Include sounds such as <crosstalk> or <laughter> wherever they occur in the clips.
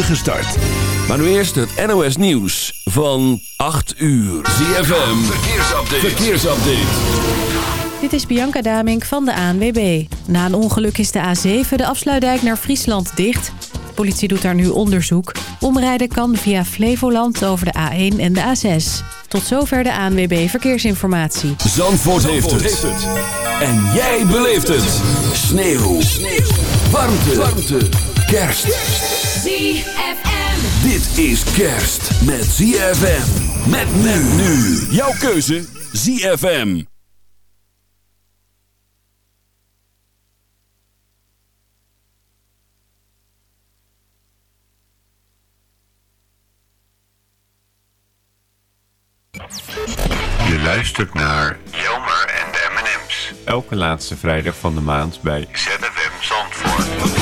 start. Maar nu eerst het NOS Nieuws van 8 uur. ZFM, verkeersupdate. verkeersupdate. Dit is Bianca Damink van de ANWB. Na een ongeluk is de A7 de afsluitdijk naar Friesland dicht. De politie doet daar nu onderzoek. Omrijden kan via Flevoland over de A1 en de A6. Tot zover de ANWB Verkeersinformatie. Zandvoort, heeft, het. En jij beleeft het. Sneeuw. Sneeuw. Warmte. Warmte. Kerst. ZFM. Dit is kerst met ZFM. Met men nu. Jouw keuze ZFM. Je luistert naar Jelmer en de M&M's. Elke laatste vrijdag van de maand bij ZFM Zandvoort.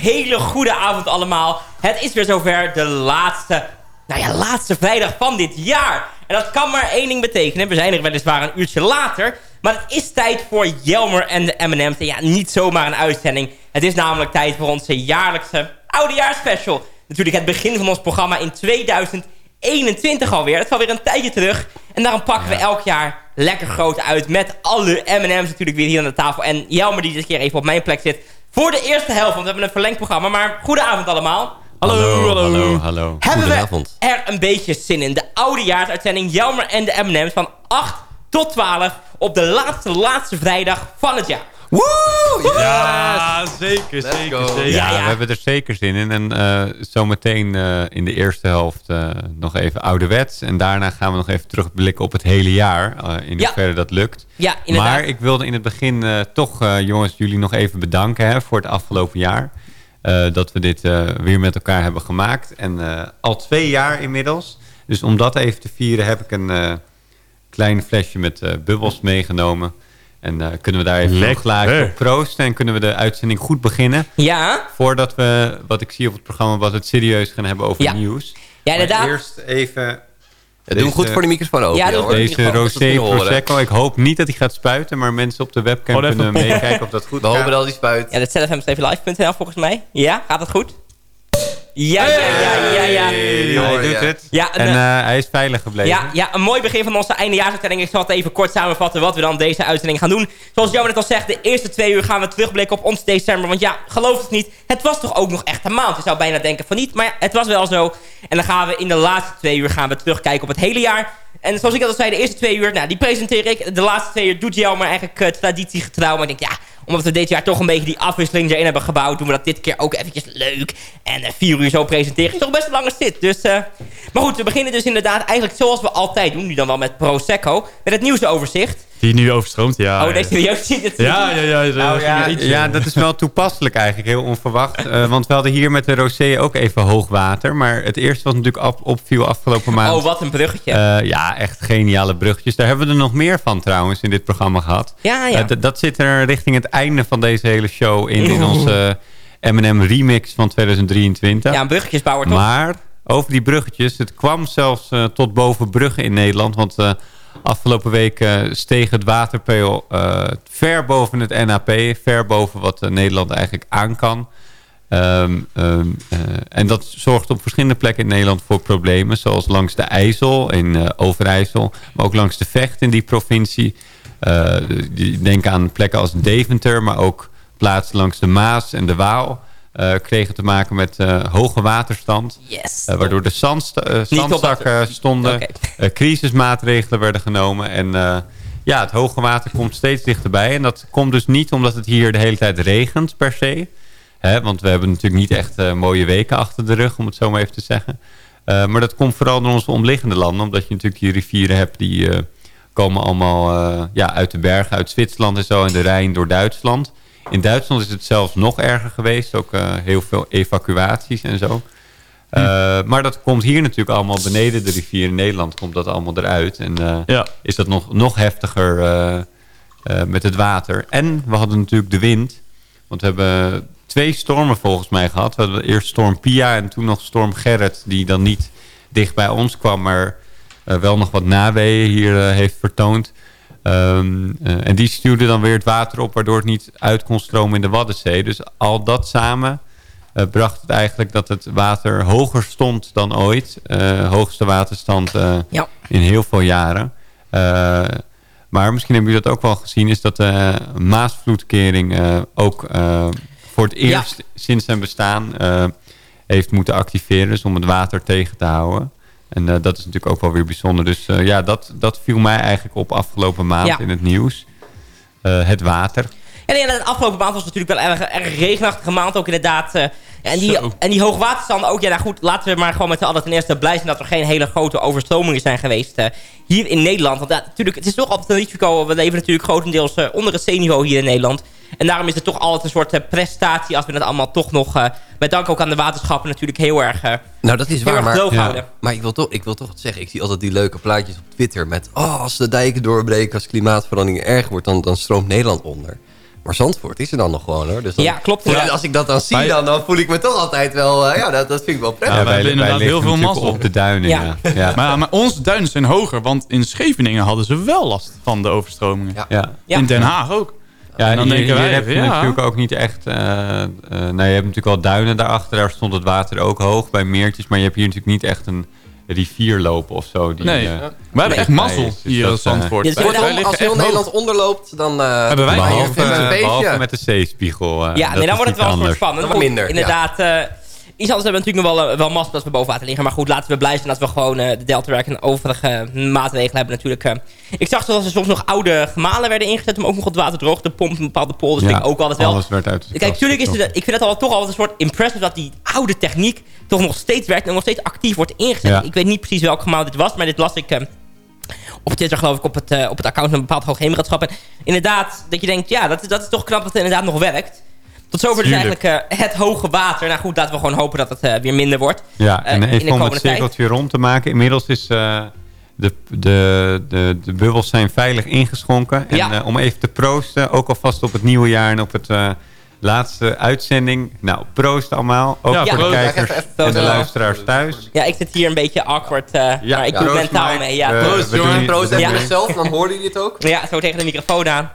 Hele goede avond allemaal. Het is weer zover de laatste, nou ja, laatste vrijdag van dit jaar. En dat kan maar één ding betekenen. We zijn er weliswaar een uurtje later. Maar het is tijd voor Jelmer en de M&M's. En ja, niet zomaar een uitzending. Het is namelijk tijd voor onze jaarlijkse oudejaarsspecial. Natuurlijk het begin van ons programma in 2021 alweer. Het is alweer een tijdje terug. En daarom pakken we elk jaar lekker groot uit. Met alle M&M's natuurlijk weer hier aan de tafel. En Jelmer die dit keer even op mijn plek zit. Voor de eerste helft, want we hebben een verlengd programma. Maar goedenavond allemaal. Hallo, hallo, hallo. Hebben Goedenavond. we er een beetje zin in. De oudejaarsuitzending Jelmer en de M&M's van 8 tot 12 op de laatste, laatste vrijdag van het jaar. Woe! Ja, zeker, zeker, go. zeker. Ja, we hebben er zeker zin in. En eh, zometeen eh, in de eerste helft eh, nog even ouderwets. En daarna gaan we nog even terugblikken op het hele jaar. eh, in Ja. hoeverre dat lukt. Ja, inderdaad. Maar ik wilde in het begin eh, toch, eh, jongens, jullie nog even bedanken hè, voor het afgelopen jaar. Eh, dat we dit eh, weer met elkaar hebben gemaakt. En eh, al twee jaar inmiddels. Dus om dat even te vieren heb ik een eh, klein flesje met eh, bubbels meegenomen. En eh, kunnen we daar even een glaasje op proosten. En kunnen we de uitzending goed beginnen. Ja, Voordat we, wat ik zie op het programma, wat het serieus gaan hebben over Ja. nieuws. ja inderdaad. Maar eerst even Ja, doe hem goed voor de microfoon open. Ja, hoor. deze we Rosé. Prosecco. Ik hoop niet dat hij gaat spuiten, maar mensen op de webcam kunnen meekijken of dat goed We hopen gaat. dat hij spuit. Ja, dat zfm-live.nl volgens mij. Ja, gaat het goed? Ja, ja, ja, ja, ja. Hey, hoor, hij doet ja. het. Ja, en eh, hij is veilig gebleven. Ja, ja, een mooi begin van onze eindejaarsuitzending. Ik zal het even kort samenvatten wat we dan deze uitzending gaan doen. Zoals Johan net al zegt, de eerste twee uur gaan we terugblikken op ons december. Want ja, geloof het niet, het was toch ook nog echt een maand. Je zou bijna denken van niet, maar ja, het was wel zo. En dan gaan we in de laatste twee uur gaan we terugkijken op het hele jaar. En zoals ik al zei, de eerste twee uur, nou, die presenteer ik. De laatste twee uur doet Jelmer eigenlijk uh, traditiegetrouw. Maar ik denk, ja, omdat we dit jaar toch een beetje die afwisseling erin hebben gebouwd... doen we dat dit keer ook eventjes leuk. En eh, vier uur zo presenteren is toch best een lange zit. Dus, eh, maar goed, we beginnen dus inderdaad eigenlijk zoals we altijd doen. Nu dan wel met Prosecco. Met het nieuwsoverzicht. Die nu overstroomt, ja. oh, nee, serieus <laughs> zit het Ja, ja, ja. Nou, ja, Ja, dat is wel toepasselijk eigenlijk, heel onverwacht. Eh, want we hadden hier met de Rosé ook even hoog water. Maar het eerste wat natuurlijk op, opviel afgelopen maand... Oh, wat een bruggetje. Eh, ja, echt geniale bruggetjes. Daar hebben we er nog meer van trouwens in dit programma gehad. Ja, ja. Dat zit er richting het einde van deze hele show in, in onze M&M remix van 2023. ja, een bruggetjesbouwer toch? Maar over die bruggetjes, het kwam zelfs eh, tot boven Brugge in Nederland. Want eh, afgelopen week eh, steeg het waterpeil eh, ver boven het NAP. Ver boven wat eh, Nederland eigenlijk aan kan. Ehm, ehm, eh, en dat zorgt op verschillende plekken in Nederland voor problemen. Zoals langs de IJssel in eh, Overijssel. Maar ook langs de Vecht in die provincie. Eh, denk aan plekken als Deventer. Maar ook plaatsen langs de Maas en de Waal. eh, kregen te maken met eh, hoge waterstand. Yes. Waardoor de zandst zandzakken stonden. Crisismaatregelen werden genomen. En ja, het hoge water komt steeds dichterbij. En dat komt dus niet omdat het hier de hele tijd regent per se. Hè, want we hebben natuurlijk niet echt mooie weken achter de rug, om het zo maar even te zeggen. Maar dat komt vooral door onze omliggende landen. Omdat je natuurlijk die rivieren hebt die komen allemaal eh, ja, uit de bergen, uit Zwitserland en zo. En de Rijn door Duitsland. In Duitsland is het zelfs nog erger geweest. Ook eh, heel veel evacuaties en zo. Eh, maar dat komt hier natuurlijk allemaal beneden de rivier in Nederland. Komt dat allemaal eruit. En Ja. is dat nog, nog heftiger met het water. En we hadden natuurlijk de wind. Want we hebben twee stormen volgens mij gehad. We hadden eerst storm Pia en toen nog storm Gerrit. Die dan niet dicht bij ons kwam, maar wel nog wat naweeën hier eh, heeft vertoond. Ehm, eh, en die stuwde dan weer het water op, waardoor het niet uit kon stromen in de Waddenzee. Dus al dat samen eh, bracht het eigenlijk dat het water hoger stond dan ooit. Eh, hoogste waterstand eh, Ja. in heel veel jaren. Eh, maar misschien hebben jullie dat ook wel gezien... is dat de Maasvloedkering eh, ook eh, voor het eerst sinds zijn bestaan... eh, heeft moeten activeren dus om het water tegen te houden. En eh, dat is natuurlijk ook wel weer bijzonder. Dus eh, ja, dat, dat viel mij eigenlijk op afgelopen maand Ja. in het nieuws. Eh, het water. En ja, de afgelopen maand was het natuurlijk wel erg, erg regenachtige maand ook inderdaad. en, die, Zo. en die hoogwaterstanden ook. Ja, nou goed, laten we maar gewoon met z'n allen ten eerste blij zijn... dat er geen hele grote overstromingen zijn geweest hier in Nederland. Want ja, natuurlijk, het is toch altijd een risico. We leven natuurlijk grotendeels onder het zeeniveau hier in Nederland. En daarom is het toch altijd een soort eh, prestatie... als we het allemaal toch nog, eh, met dank ook aan de waterschappen... natuurlijk heel erg, eh, Nou, dat is waar, maar, ja. maar ik, wil toch, ik wil toch zeggen. Ik zie altijd die leuke plaatjes op Twitter met... Oh, als de dijken doorbreken, als klimaatverandering erg wordt, dan, dan stroomt Nederland onder. Maar Zandvoort is er dan nog gewoon hoor. Dus dan- Ja, klopt. Als ik dat dan zie, dan, dan voel ik me toch altijd wel... eh, ja, dat, dat vind ik wel prettig. Ja, wij hebben inderdaad heel veel mazzel. op de duinen. Ja. Ja. Ja. Maar, maar onze duinen zijn hoger, want in Scheveningen hadden ze wel last van de overstromingen. Ja. In Den Haag ook. Ja, En dan hier, denken wij hier heb je ja. natuurlijk ook niet echt... eh, eh, nou, je hebt natuurlijk wel duinen daarachter. Daar stond het water ook hoog bij meertjes. Maar je hebt hier natuurlijk niet echt een rivier lopen of zo. Die, Nee. eh, We hebben echt mazzel dus hier is Wij- wel- wij Kortom, liggen als heel Nederland hoog. onderloopt, dan... eh, Hebben wij dan hier behalve, een behalve beetje. met de zeespiegel. eh, Ja, nee, dan wordt het wel een soort anders. spannend. Goed, minder, Inderdaad, eh, iets anders hebben we natuurlijk nog wel, eh, wel mast dat we boven water liggen. Maar goed, laten we blij zijn dat we gewoon eh, de Deltawerk en overige maatregelen hebben natuurlijk. eh. ik zag zoals er soms nog oude gemalen werden ingezet om ook nog het water droog te pompen. Bepaalde polders vind ik ook altijd wel. Alles werd uit Kijk, natuurlijk is het, ik vind het al toch altijd een soort impressive dat die oude techniek toch nog steeds werkt en nog steeds actief wordt ingezet. Ja. Ik weet niet precies welk gemaal dit was, maar dit las ik eh, op Twitter geloof ik op het, eh, op het account van een bepaald hoogheemraadschap. En inderdaad, dat je denkt, ja, dat, is- dat is toch knap dat het inderdaad nog werkt. Tot zover dus eigenlijk eh, het hoge water. Nou goed, laten we gewoon hopen dat het eh, weer minder wordt. Ja, eh, en in de even om het cirkeltje rond te maken. Inmiddels is eh, de, de, de, de bubbels zijn veilig ingeschonken. En Ja. eh, om even te proosten, ook alvast op het nieuwe jaar en op het eh, laatste uitzending. Nou, proost allemaal. Ook Ja, voor de kijkers en de luisteraars thuis. Ja, ik zit hier een beetje awkward, eh, Ja, maar ik ja. doe mentaal mee. Ja, Proost, jongen. Proost dan hoorden jullie het ook. Ja, zo tegen de microfoon aan.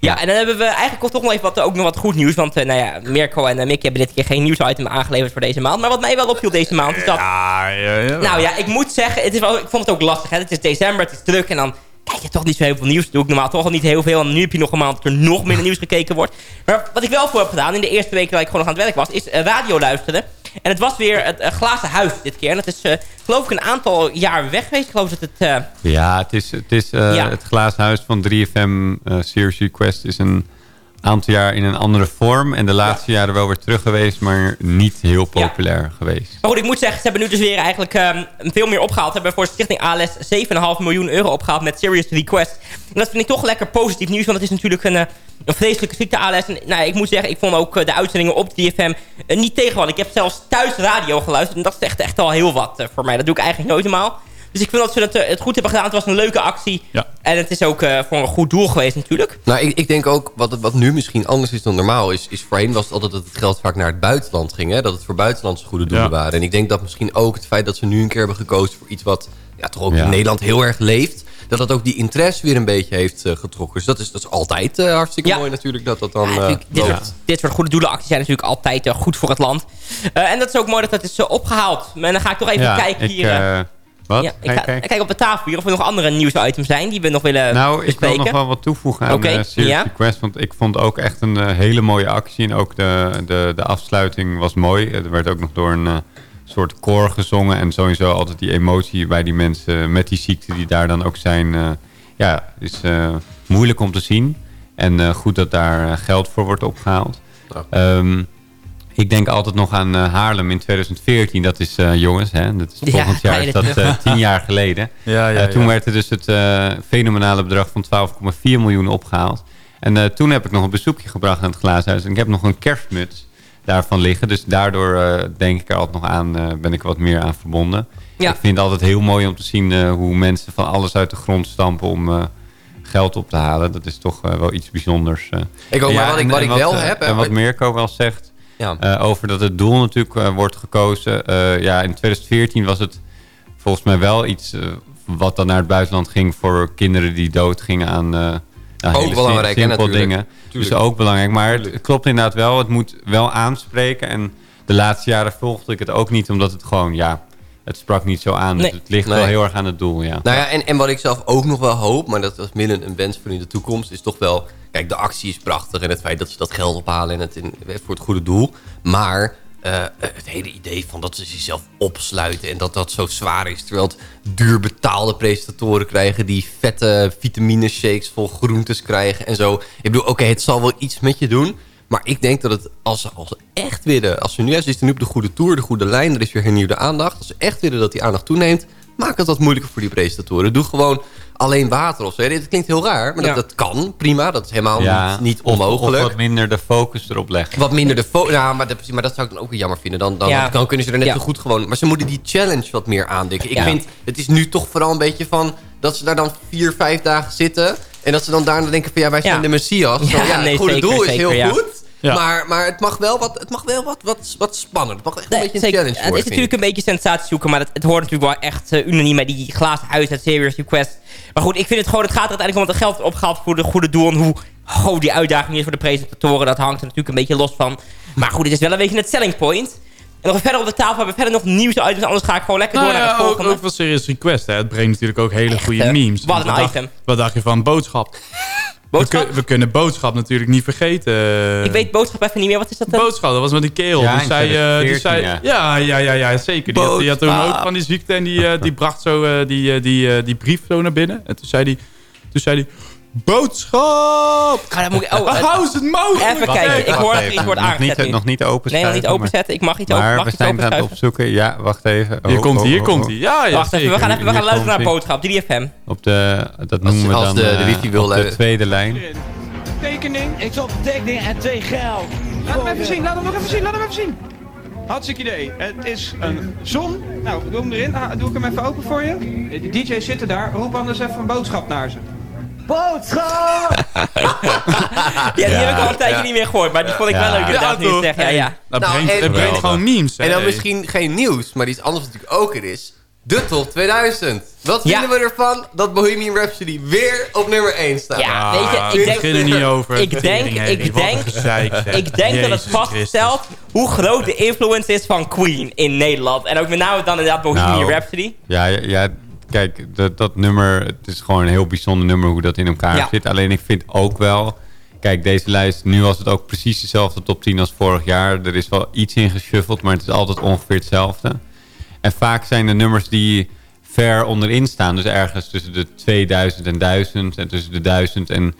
Ja, en dan hebben we eigenlijk toch nog even wat, ook nog wat goed nieuws. Want eh, nou ja, Mirko en uh, Mickey hebben dit keer geen nieuwsitem aangeleverd voor deze maand. Maar wat mij wel opviel deze maand is dat... Ja, ja, ja. Nou ja, ik moet zeggen, het is wel, ik vond het ook lastig. Hè? Het is december, het is druk en dan kijk je toch niet zo heel veel nieuws. doe ik normaal toch al niet heel veel. En nu heb je nog een maand dat er nog minder <laughs> nieuws gekeken wordt. Maar wat ik wel voor heb gedaan in de eerste weken dat ik gewoon nog aan het werk was... is eh, radio luisteren. En het was weer het eh, glazen huis dit keer. En dat is eh, geloof ik een aantal jaar weg geweest. Ik geloof dat het... eh, Ja, het is, het, is Ja. het glazen huis van 3FM eh Series Request is een aantal jaar in een andere vorm. En de laatste jaren wel weer terug geweest, maar niet heel populair geweest. Maar goed, ik moet zeggen, ze hebben nu dus weer eigenlijk ehm, veel meer opgehaald. Ze hebben voor Stichting ALS 7,5 miljoen euro opgehaald met Serious Request. En dat vind ik toch lekker positief nieuws, want het is natuurlijk een, eh, een vreselijke ziekte ALS. En, nou, ik moet zeggen, ik vond ook eh, de uitzendingen op 3FM eh, niet tegenvallen. Ik heb zelfs thuis radio geluisterd en dat is echt, echt al heel wat voor mij. Dat doe ik eigenlijk nooit normaal. Dus ik vind dat ze het, eh, het goed hebben gedaan. Het was een leuke actie. Ja. En het is ook eh, voor een goed doel geweest natuurlijk. Nou, ik, ik denk ook, wat, wat nu misschien anders is dan normaal... Is, is voorheen was het altijd dat het geld vaak naar het buitenland ging. Hè? Dat het voor buitenlandse goede doelen Ja. waren. En ik denk dat misschien ook het feit dat ze nu een keer hebben gekozen... voor iets wat ja, toch ook Ja. in Nederland heel erg leeft... dat dat ook die interesse weer een beetje heeft eh, getrokken. Dus dat is, dat is altijd hartstikke Ja. mooi natuurlijk dat dat dan... Ja, eh, dit, dit soort goede doelenacties zijn natuurlijk altijd goed voor het land. Eh, en dat is ook mooi dat dat is eh, opgehaald. En dan ga ik toch even ja, kijken ik, hier. Wat? ja, ik, ga, kijk op de tafel hier of er nog andere nieuwsitems zijn die we nog willen Nou, ik wil nog wel wat toevoegen aan Oké, de Serious ja. Request. Want ik vond ook echt een eh, hele mooie actie. En ook de, de, de afsluiting was mooi. Er werd ook nog door een eh, soort koor gezongen. En sowieso altijd die emotie bij die mensen met die ziekte die daar dan ook zijn. eh, ja, is eh, moeilijk om te zien. En eh, goed dat daar geld voor wordt opgehaald. Ja. Ik denk altijd nog aan eh, Haarlem in 2014. Dat is, eh, jongens, hè, dat is Ja, volgend jaar, is dat eh, tien jaar geleden. <laughs> Ja, ja, toen ja. werd er dus het eh, fenomenale bedrag van 12,4 miljoen opgehaald. En eh, toen heb ik nog een bezoekje gebracht aan het glazenhuis. En ik heb nog een kerstmuts daarvan liggen. Dus daardoor eh, denk ik er altijd nog aan, eh, ben ik er wat meer aan verbonden. Ja. Ik vind het altijd heel mooi om te zien eh, hoe mensen van alles uit de grond stampen om eh, geld op te halen. Dat is toch eh, wel iets bijzonders. eh. Ik ook, maar wat ik, en- wat en ik wel heb... En wat wat- Mirko wel zegt, ja. eh, over dat het doel natuurlijk eh, wordt gekozen. Eh, ja, in 2014 was het volgens mij wel iets wat dan naar het buitenland ging voor kinderen die doodgingen aan uh, nou, Ook hele belangrijk, simpel dingen. Tuurlijk. Dus ook belangrijk. Maar het klopt inderdaad wel. Het moet wel aanspreken. En de laatste jaren volgde ik het ook niet, omdat het gewoon, ja, het sprak niet zo aan. Nee. Dus het ligt Nee. wel heel erg aan het doel, ja. Nou ja, en, en wat ik zelf ook nog wel hoop, maar dat is midden een wens voor in de toekomst, is toch wel... Kijk, de actie is prachtig en het feit dat ze dat geld ophalen en het in, voor het goede doel. Maar eh, het hele idee van dat ze zichzelf opsluiten en dat dat zo zwaar is. Terwijl het duur betaalde presentatoren krijgen die vette vitamine shakes vol groentes krijgen en zo. Ik bedoel, oké, het zal wel iets met je doen. Maar ik denk dat het, als ze, als echt willen... Als ze nu, is nu op de goede tour, de goede lijn... er is weer hernieuwde aandacht. Als ze echt willen dat die aandacht toeneemt... maak het wat moeilijker voor die presentatoren. Doe gewoon alleen water of zo. Dit klinkt heel raar, maar Ja. dat, dat kan. Prima, dat is helemaal ja niet, niet of- onmogelijk. Of, wat minder de focus erop leggen. Wat minder de fo Ja, maar dat, maar dat zou ik dan ook weer jammer vinden. Dan, dan, Ja. dan kunnen ze er net Ja. zo goed gewoon... Maar ze moeten die challenge wat meer aandikken. Ik Ja. vind, het is nu toch vooral een beetje van... dat ze daar dan vier, vijf dagen zitten... En dat ze dan daarna denken van ja, wij zijn Ja. de Messias. Zo, Ja, Ja, nee, het goede zeker, doel is zeker, heel ja. goed. Ja. Maar, maar het mag wel wat, het mag wel wat, wat, wat spannend. Het mag echt een Nee, beetje een zeker. challenge Het worden. is natuurlijk een beetje sensatie zoeken, maar het, het hoort natuurlijk wel echt eh, unaniem bij die glazen huis uit Serious Request. Maar goed, ik vind het gewoon, het gaat er uiteindelijk om dat er geld opgehaald voor de goede doel. En hoe groot die uitdaging is voor de presentatoren, dat hangt er natuurlijk een beetje los van. Maar goed, het is wel een beetje het selling point. En nog verder op de tafel hebben we verder nog nieuws uit, dus anders ga ik gewoon lekker Nou door naar ja, het ook, volgende. ook wel Serious Request. Hè. Het brengt natuurlijk ook hele goede memes. Wat een dacht- item. wat dacht je van boodschap? Boodschap? We, kun- we kunnen boodschap natuurlijk niet vergeten. ik weet boodschap even niet meer, wat is dat dan? Boodschap, dat was met die kerel. Ja, die, zei, eh, die 2014, zei, ja. Ja, ja, ja, zeker. Die had, die had toen ook van die ziekte en die, eh, die bracht zo eh, die, die, die brief zo naar binnen. En toen zei hij, toen zei hij boodschap! Ah, dan moet ik, oh, <laughs> eh, Hou is het mogelijk? even kijken, ik hoor dat iets wordt nog aangezet niet, nu. nog niet open Nee, nog niet openzetten. Ik mag iets open, Maar mag we zijn aan het opzoeken. Ja, wacht even. Hier Oh, komt oh, hij, hier oh, komt oh. hij. Ja, ja, Wacht even, we gaan, even, we gaan luisteren naar boodschap, 3FM. Op de, dat Als- noemen we als dan de- de eh, wifi wil op de luiden. tweede lijn. Tekening. Ik zal op de tekening en twee geld. Laat hem even zien, laat hem nog even zien, laat hem even zien. Hartstikke idee. Het is een zon. Nou, doe hem erin. Ah, doe ik hem even open voor je. De DJ's zitten daar. Roep anders even een boodschap naar ze. Boodschap! <laughs> Ja, die heb ik al een tijdje niet meer gehoord, maar die vond ik wel leuk Ja, toch? zegt. Ja, ja. Dat Nou, brengt, het brengt gewoon memes. hè. En dan misschien geen nieuws, maar iets anders wat natuurlijk ook er is. De top 2000. Wat Ja. vinden we ervan dat Bohemian Rhapsody weer op nummer 1 staat? Ja, weet je, ik we denk- beginnen niet over. ik denk- ik denk-. Ik dat het vaststelt hoe groot de influence is van Queen in Nederland. En ook met name dan inderdaad Bohemian Nou, Rhapsody. Ja, ja, ja, kijk, dat, dat nummer, het is gewoon een heel bijzonder nummer hoe dat in elkaar Ja. zit. Alleen ik vind ook wel, kijk, deze lijst, nu was het ook precies dezelfde top 10 als vorig jaar. Er is wel iets in geshuffeld, maar het is altijd ongeveer hetzelfde. En vaak zijn de nummers die ver onderin staan, dus ergens tussen de 2000 en 1000 en tussen de 1000 en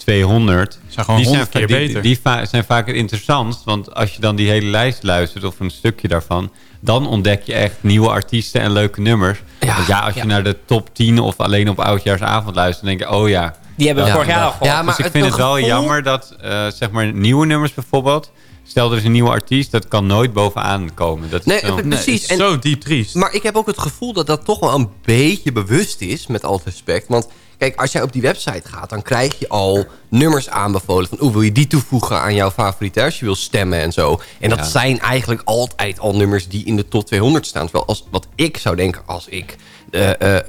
200. Zijn gewoon die 100 keer die, beter. Die, zijn vaak het interessantst, want als je dan die hele lijst luistert of een stukje daarvan, dan ontdek je echt nieuwe artiesten en leuke nummers. Ja, Want ja, als je ja. naar de top 10 of alleen op oudjaarsavond luistert, dan denk je, oh ja. Die hebben we Ja, vorig jaar al ja. gehoord. Ja, maar dus ik vind het wel gevoel- jammer dat, eh, zeg maar, nieuwe nummers bijvoorbeeld, stel er is een nieuwe artiest, dat kan nooit bovenaan komen. Dat is Nee, Nee, Precies, en- zo diep triest. Maar ik heb ook het gevoel dat dat toch wel een beetje bewust is, met al het respect. Want kijk, als jij op die website gaat, dan krijg je al nummers aanbevolen. Van, oeh, wil je die toevoegen aan jouw favoriete als je wil stemmen en zo. En dat Ja. zijn eigenlijk altijd al nummers die in de top 200 staan. Terwijl als, wat ik zou denken als ik eh, eh,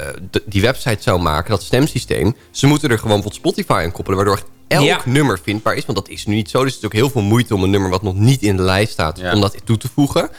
die website zou maken, dat stemsysteem. Ze moeten er gewoon wat Spotify aan koppelen, waardoor elk Ja. nummer vindbaar is. Want dat is nu niet zo. Dus het is ook heel veel moeite om een nummer wat nog niet in de lijst staat, Ja. om dat toe te voegen.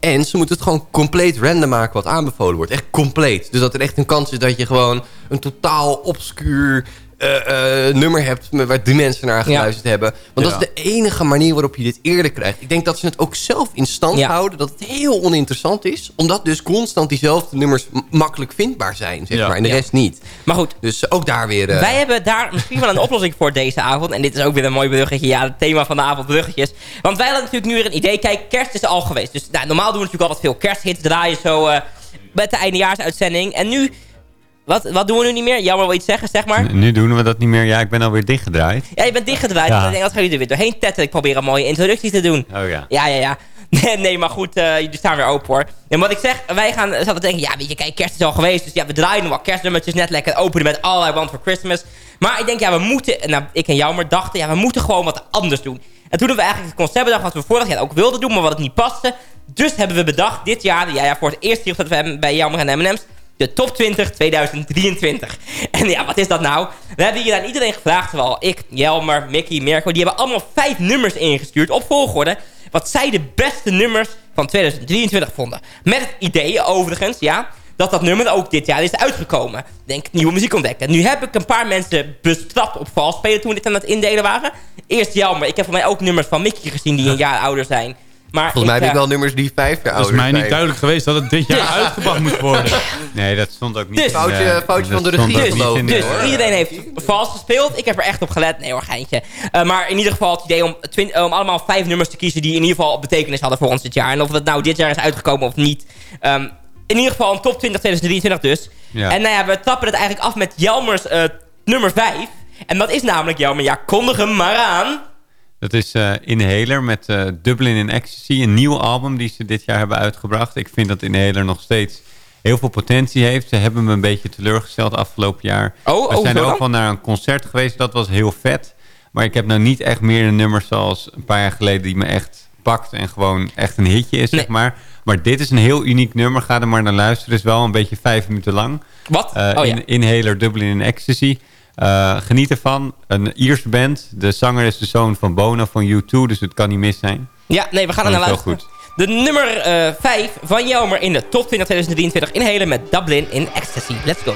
En ze moeten het gewoon compleet random maken wat aanbevolen wordt. Echt compleet. Dus dat er echt een kans is dat je gewoon een totaal obscuur eh, eh, nummer hebt... met- waar drie mensen naar geluisterd hebben. Want Ja. dat is de enige manier waarop je dit eerder krijgt. Ik denk dat ze het ook zelf in stand Ja. houden... dat het heel oninteressant is. Omdat dus constant diezelfde nummers makkelijk vindbaar zijn. Zeg Ja. maar, en de Ja. rest niet. Maar goed, Dus ook daar weer... eh, Wij hebben daar misschien wel een oplossing voor deze avond. En dit is ook weer een mooi bruggetje. Ja, het thema van de avond bruggetjes. Want wij hadden natuurlijk nu weer een idee. Kijk, kerst is al geweest. Dus nou, normaal doen we natuurlijk altijd veel kersthits draaien zo eh, met de eindejaarsuitzending. En nu, wat, wat doen we nu niet meer? Jammer wil iets zeggen, zeg maar. Nu doen we dat niet meer. Ja, ik ben alweer dichtgedraaid. Ja, je bent dichtgedraaid. Ja. Ik denk dat gaan jullie er weer doorheen tetten. Ik probeer een mooie introductie te doen. Oh ja. Ja, ja, ja. <laughs> Nee, nee maar goed, eh, jullie staan weer open hoor. En wat ik zeg, wij gaan zaten te denken, ja, weet je, kijk, kerst is al geweest. Dus ja, we draaien nog wel kerstnummertjes net lekker openen met All I Want For Christmas. Maar ik denk, ja, we moeten, en nou, ik en jou maar dachten, ja, we moeten gewoon wat anders doen. En toen hebben we eigenlijk het concept bedacht wat we vorig jaar ook wilden doen, maar wat het niet paste. Dus hebben we bedacht, dit jaar, ja, ja voor het dat we hebben bij Jammer en M&M's, de top 20 2023. En ja, wat is dat nou? We hebben hier aan iedereen gevraagd, terwijl ik, Jelmer, Mickey, Mirko, die hebben allemaal vijf nummers ingestuurd op volgorde. Wat zij de beste nummers van 2023 vonden. Met het idee, overigens, ja, dat dat nummer ook dit jaar is uitgekomen. Denk, nieuwe muziek ontdekken. Nu heb ik een paar mensen bestraft op vals spelen toen dit aan het indelen waren. Eerst Jelmer, ik heb voor mij ook nummers van Mickey gezien die een jaar ouder zijn. Maar Volgens mij heb ik eh, wel nummers die vijf jaar Het is mij niet zijn. duidelijk geweest dat het dit jaar uitgebracht moest worden. <laughs> Nee, dat stond ook niet. Dus- in, Foutje- foutje van de dat regie, Dus hoor. iedereen heeft vals gespeeld. Ik heb er echt op gelet. Nee hoor, geintje. Eh, maar in ieder geval het idee om, om allemaal vijf nummers te kiezen... die in ieder geval betekenis hadden voor ons dit jaar. En of het nou dit jaar is uitgekomen of niet. Ehm, in ieder geval een top 20 2023 dus. Ja. En nou ja, we trappen het eigenlijk af met Jelmers eh, nummer 5. En dat is namelijk Jelmer. Ja, kondig hem maar aan. Dat is eh, Inhaler met eh, Dublin in Ecstasy. Een nieuw album die ze dit jaar hebben uitgebracht. Ik vind dat Inhaler nog steeds heel veel potentie heeft. Ze hebben me een beetje teleurgesteld afgelopen jaar. Oh, We oh, zijn zo ook wel naar een concert geweest. Dat was heel vet. Maar ik heb nou niet echt meer een nummer zoals een paar jaar geleden... die me echt pakt en gewoon echt een hitje is, Nee. zeg maar. Maar dit is een heel uniek nummer. Ga er maar naar luisteren. Het is wel een beetje vijf minuten lang. Wat? Eh, oh ja. in, Inhaler Dublin in Ecstasy. Eh, geniet ervan. Een Ierse band. De zanger is de zoon van Bono van U2. Dus het kan niet mis zijn. Ja, nee, we gaan er naar luisteren. De nummer 5 van Jelmer in de top 20 2023 inhalen met Dublin in Ecstasy. Let's go.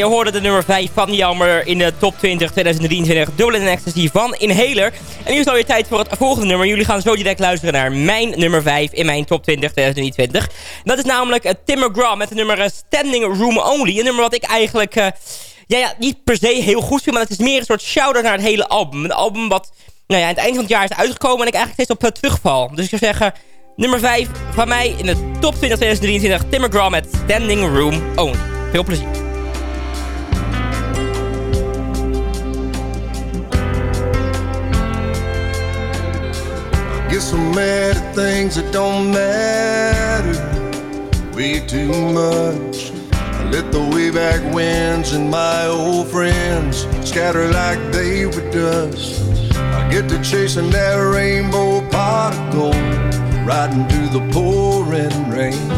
Je hoorde de nummer 5 van Jammer in de top 20 2023. Dublin Ecstasy van Inhaler. En nu is het alweer tijd voor het volgende nummer. Jullie gaan zo direct luisteren naar mijn nummer 5 in mijn top 20 2023. Dat is namelijk uh, Tim McGraw met de nummer uh, Standing Room Only. Een nummer wat ik eigenlijk uh, ja, ja, niet per se heel goed vind. Maar het is meer een soort shout-out naar het hele album. Een album wat nou ja, aan het eind van het jaar is uitgekomen. En ik eigenlijk steeds op terugval. Dus ik zou zeggen... Nummer 5 van mij in de top 20 2023. Tim McGraw met Standing Room Only. Veel plezier. I'm mad at things that don't matter way too much. I let the way back winds and my old friends scatter like they were dust. I get to chasing that rainbow pot of gold, riding through the pouring rain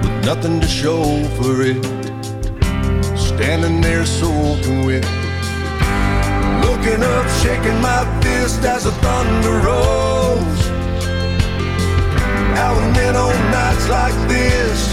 with nothing to show for it. Standing there soaking wet. Looking up, shaking my fist as the thunder rolls out in on nights like this.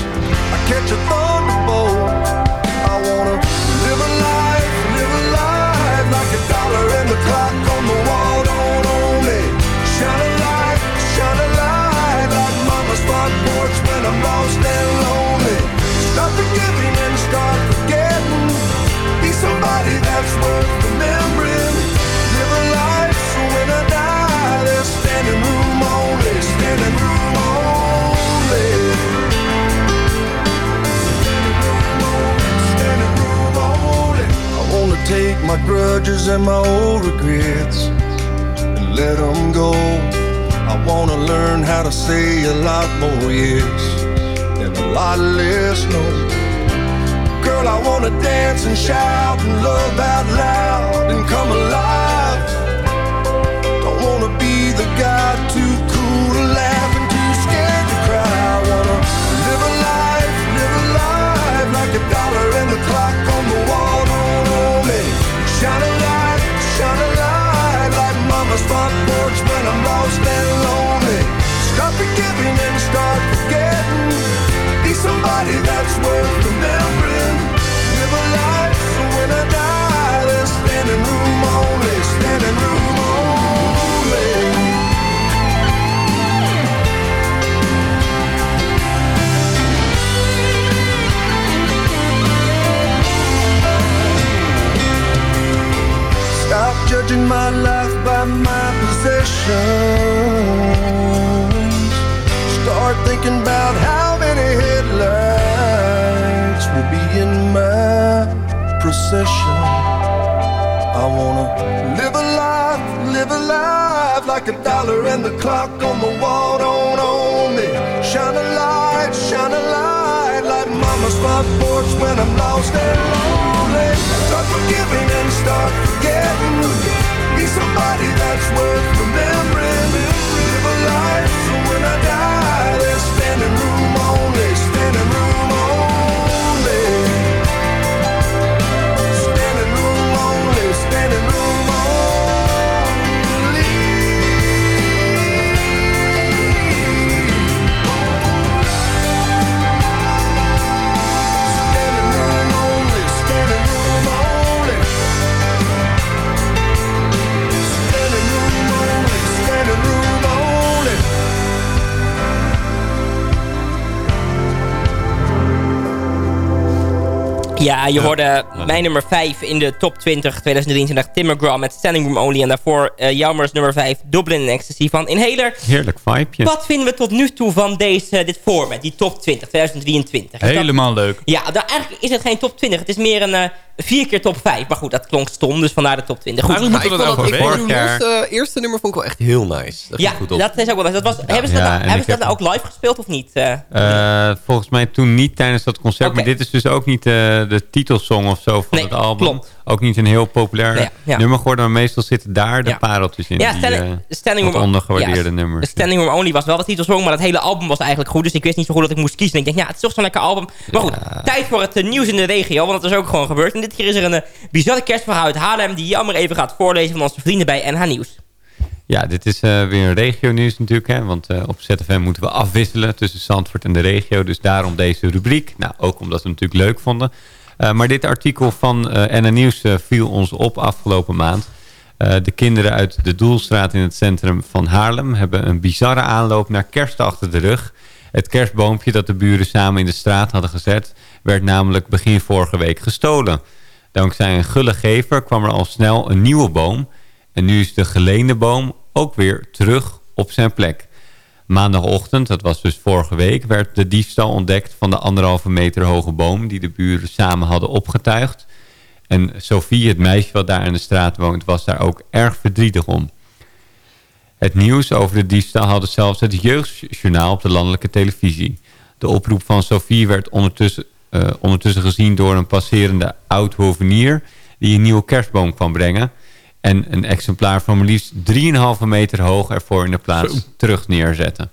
And my old regrets and let them go. I wanna learn how to say a lot more yes and a lot less no. Girl, I wanna dance and shout and love out loud and come judging my life by my possessions. Start thinking about how many headlights will be in my procession. I wanna live a life, live a life like a dollar and the clock on the wall don't own me. Shine a light, shine a light like mama's front porch when I'm lost and lonely. Forgiving and start forgetting. Be somebody that's worth remembering. Ja, je hoorde <laughs> mijn nummer 5 in de top 20 2023. Tim McGraw met Standing Room Only. En daarvoor uh, Jammers nummer 5, Dublin Ecstasy van Inhaler. Heerlijk vibeje. Wat vinden we tot nu toe van deze, dit format, die top 20 2023? Is dat- Helemaal leuk. ja, nou, eigenlijk is het geen top 20. Het is meer een eh, vier keer top 5. Maar goed, dat klonk stom, dus vandaar de top 20. Goed. Eigenlijk Nou, ik vond dat vond het eerste, eerste nummer vond ik wel echt heel nice. Dat ja, goed op. dat is ook wel. Dat was, hebben ze dat, Ja, nou, en hebben ze dat heb- nou ook live gespeeld of niet? eh? Eh, volgens mij toen niet tijdens dat concert. Maar dit is dus ook niet eh, de titelsong of zo van Nee, het album. klopt. Ook niet een heel populair Nee, ja. nummer geworden. Maar meestal zitten daar de Ja. pareltjes in. Ja, die, Standing, eh, standing Room ondergewaardeerde ja, nummers. Standing Room Only was wel de titelsong, maar het hele album was eigenlijk goed. Dus ik wist niet zo goed dat ik moest kiezen. En ik denk, ja, het is toch zo'n lekker album. Maar goed, tijd voor het eh, nieuws in de regio, want dat is ook gewoon gebeurd. En dit keer is er een eh, bizarre kerstverhaal uit Haarlem... die jammer even gaat voorlezen van onze vrienden bij NH Nieuws. Ja, dit is weer een regio-nieuws natuurlijk. Hè, want op ZFM moeten we afwisselen tussen Zandvoort en de regio. Dus daarom deze rubriek. Nou, ook omdat we het natuurlijk leuk vonden. Eh, maar dit artikel van NN Nieuws uh, viel ons op afgelopen maand. de kinderen uit de Doelstraat in het centrum van Haarlem... hebben een bizarre aanloop naar kerst achter de rug. Het kerstboompje dat de buren samen in de straat hadden gezet... werd namelijk begin vorige week gestolen. Dankzij een gulle gever kwam er al snel een nieuwe boom... en nu is de geleende boom ook weer terug op zijn plek. Maandagochtend, dat was dus vorige week, werd de diefstal ontdekt van de anderhalve meter hoge boom die de buren samen hadden opgetuigd. En Sophie, het meisje wat daar in de straat woont, was daar ook erg verdrietig om. Het nieuws over de diefstal hadden zelfs het jeugdjournaal op de landelijke televisie. De oproep van Sophie werd ondertussen, uh, ondertussen gezien door een passerende oud-hovenier... die een nieuwe kerstboom kwam brengen... en een exemplaar van maar liefst 3,5 meter hoog ervoor in de plaats terug neerzetten.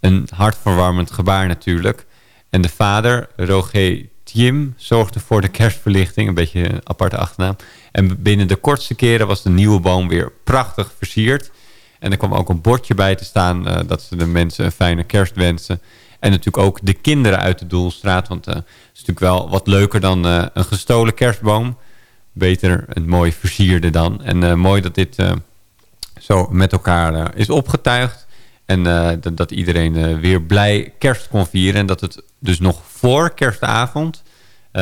Een hartverwarmend gebaar natuurlijk. En de vader, Roger Thiem, zorgde voor de kerstverlichting. Een beetje een aparte achternaam. En binnen de kortste keren was de nieuwe boom weer prachtig versierd... En er kwam ook een bordje bij te staan uh, dat ze de mensen een fijne kerst wensen. En natuurlijk ook de kinderen uit de Doelstraat. Want uh, het is natuurlijk wel wat leuker dan uh, een gestolen kerstboom. Beter een mooi versierde dan. En mooi dat dit zo met elkaar is opgetuigd. En dat, dat, iedereen weer blij kerst kon vieren. En dat het dus nog voor kerstavond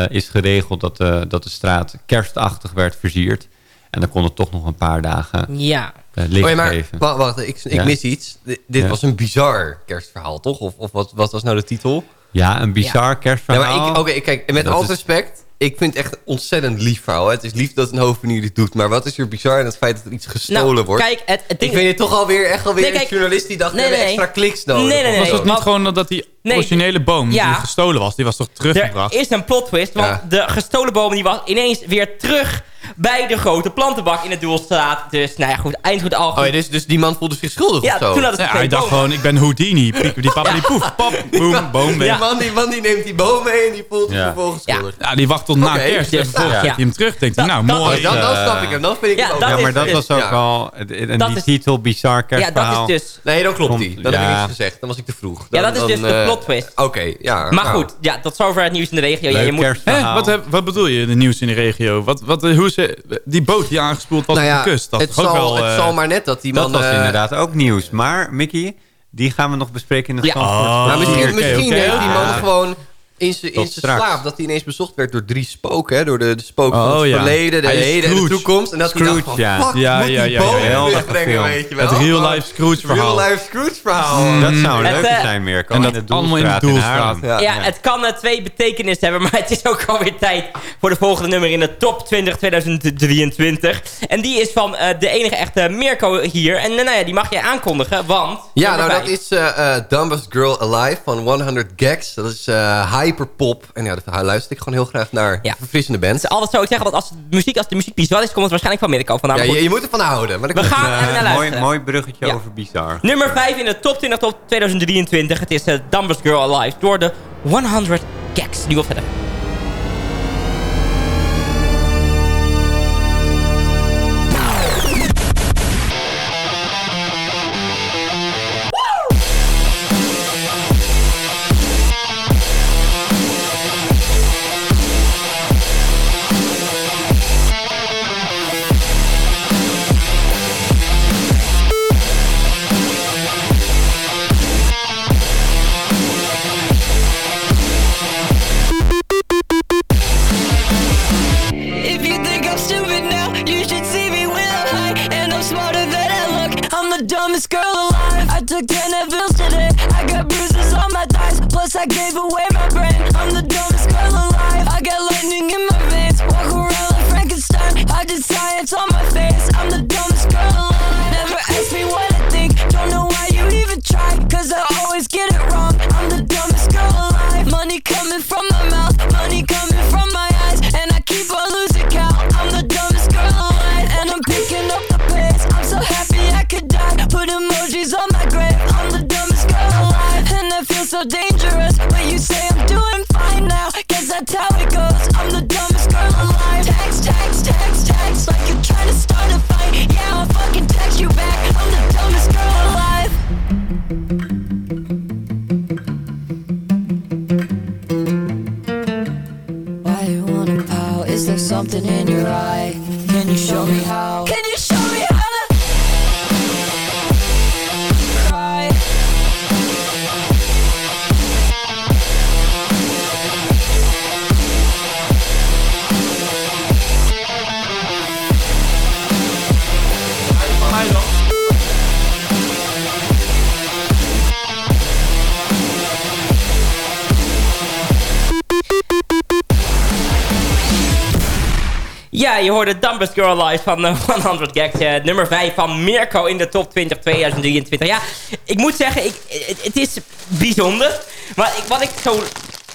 is geregeld dat, dat de straat kerstachtig werd versierd. En dan kon het toch nog een paar dagen ja. Uh, licht oh ja, maar, geven. Wacht, ik, ik ja. mis iets. D dit ja. was een bizar kerstverhaal, toch? Of, of wat, wat was nou de titel? Ja, een bizar kerstverhaal. Oké, okay, kijk, met al respect ik vind het echt een ontzettend lief verhaal. Het is lief dat een hoofdmenu dit doet. Maar wat is er bizar in het feit dat er iets gestolen nou, wordt? Kijk, het, het ding ik vind het toch alweer echt alweer nee, kijk, een journalist die dacht... Nee, nee, extra kliks nodig. Nee, nee, nee. Was het niet gewoon dat die originele boom ja. die gestolen was... die was toch teruggebracht? Er is een plot twist. Want ja. de gestolen boom die was ineens weer terug bij de grote plantenbak in de Doelstraat. Dus, nou ja, goed, eind goed al. Oh, ja, dus, dus die man voelde zich schuldig ja, of zo? Toen had het ja, hij dacht gewoon, ik ben Houdini. Piek, die papa die poef, pap, boom, <laughs> boom. Die man, die man die neemt die boom mee en die voelt zich vervolgens schuldig. Ja, die wacht tot na okay, kerst. Dus, en vervolgens ja. hij hem terug. Denkt hij, nou, mooi. Dan, dan snap ik hem, dan vind ik hem ook. Ja, maar dat was ook wel... En die titel, bizar kerstverhaal. Ja, dat is dus... Nee, dan klopt die. Dat heb ik niet gezegd. Dan was ik te vroeg. Ja, dat is dus de plot twist. Oké, ja. Maar goed, ja, tot zover het nieuws in de regio. Wat bedoel je, de nieuws in de regio? Hoe ze... Die boot die aangespoeld was nou ja, op de kust. Dat het, zal, wel, het uh, zal maar net dat die man... Dat was inderdaad ook nieuws. Maar, Mickey, die gaan we nog bespreken in het ja. Oh, nou, misschien okay, misschien okay. heeft die man gewoon in zijn slaap. Dat hij ineens bezocht werd door drie spoken. Hè? Door de, de spoken oh, van het ja. verleden, de heden en de toekomst. En dat Scrooge, hij dacht ja. fuck, ja, moet ja, die ja, boom ja, ja, wegbrengen, weet je wel. Het real life Scrooge verhaal. Real life Scrooge verhaal. Mm. Dat zou leuk uh, zijn, Mirko. En dat in de allemaal in de doelstraat. Ja, ja, het kan uh, twee betekenissen hebben. Maar het is ook alweer tijd voor de volgende nummer in de top 20 2023. En die is van uh, de enige echte Mirko hier. En nou ja, die mag jij aankondigen, want... Ja, nou dat is Dumbest Girl Alive van 100 Gags. Dat is hyperpop. En ja, daar luister ik gewoon heel graag naar. Ja. Verfrissende band. Dus altijd zou ik zeggen, want als de muziek, als de muziek bizar is, komt het waarschijnlijk van Mirko vandaan. Ja, je, je, moet ervan houden. Maar We gaan uh, naar mooi, mooi bruggetje ja. over bizar. Nummer 5 in de top 20 tot 2023. Het is uh, Dumbest Girl Alive door de 100 Gags. Nu op verder. Ja, hoorde Dumbest Girl Live van eh, 100 Gags. eh, nummer 5 van Mirko in de top 20 2023. Ja, ik moet zeggen, ik, het, het is bijzonder. Maar ik, wat, ik zo,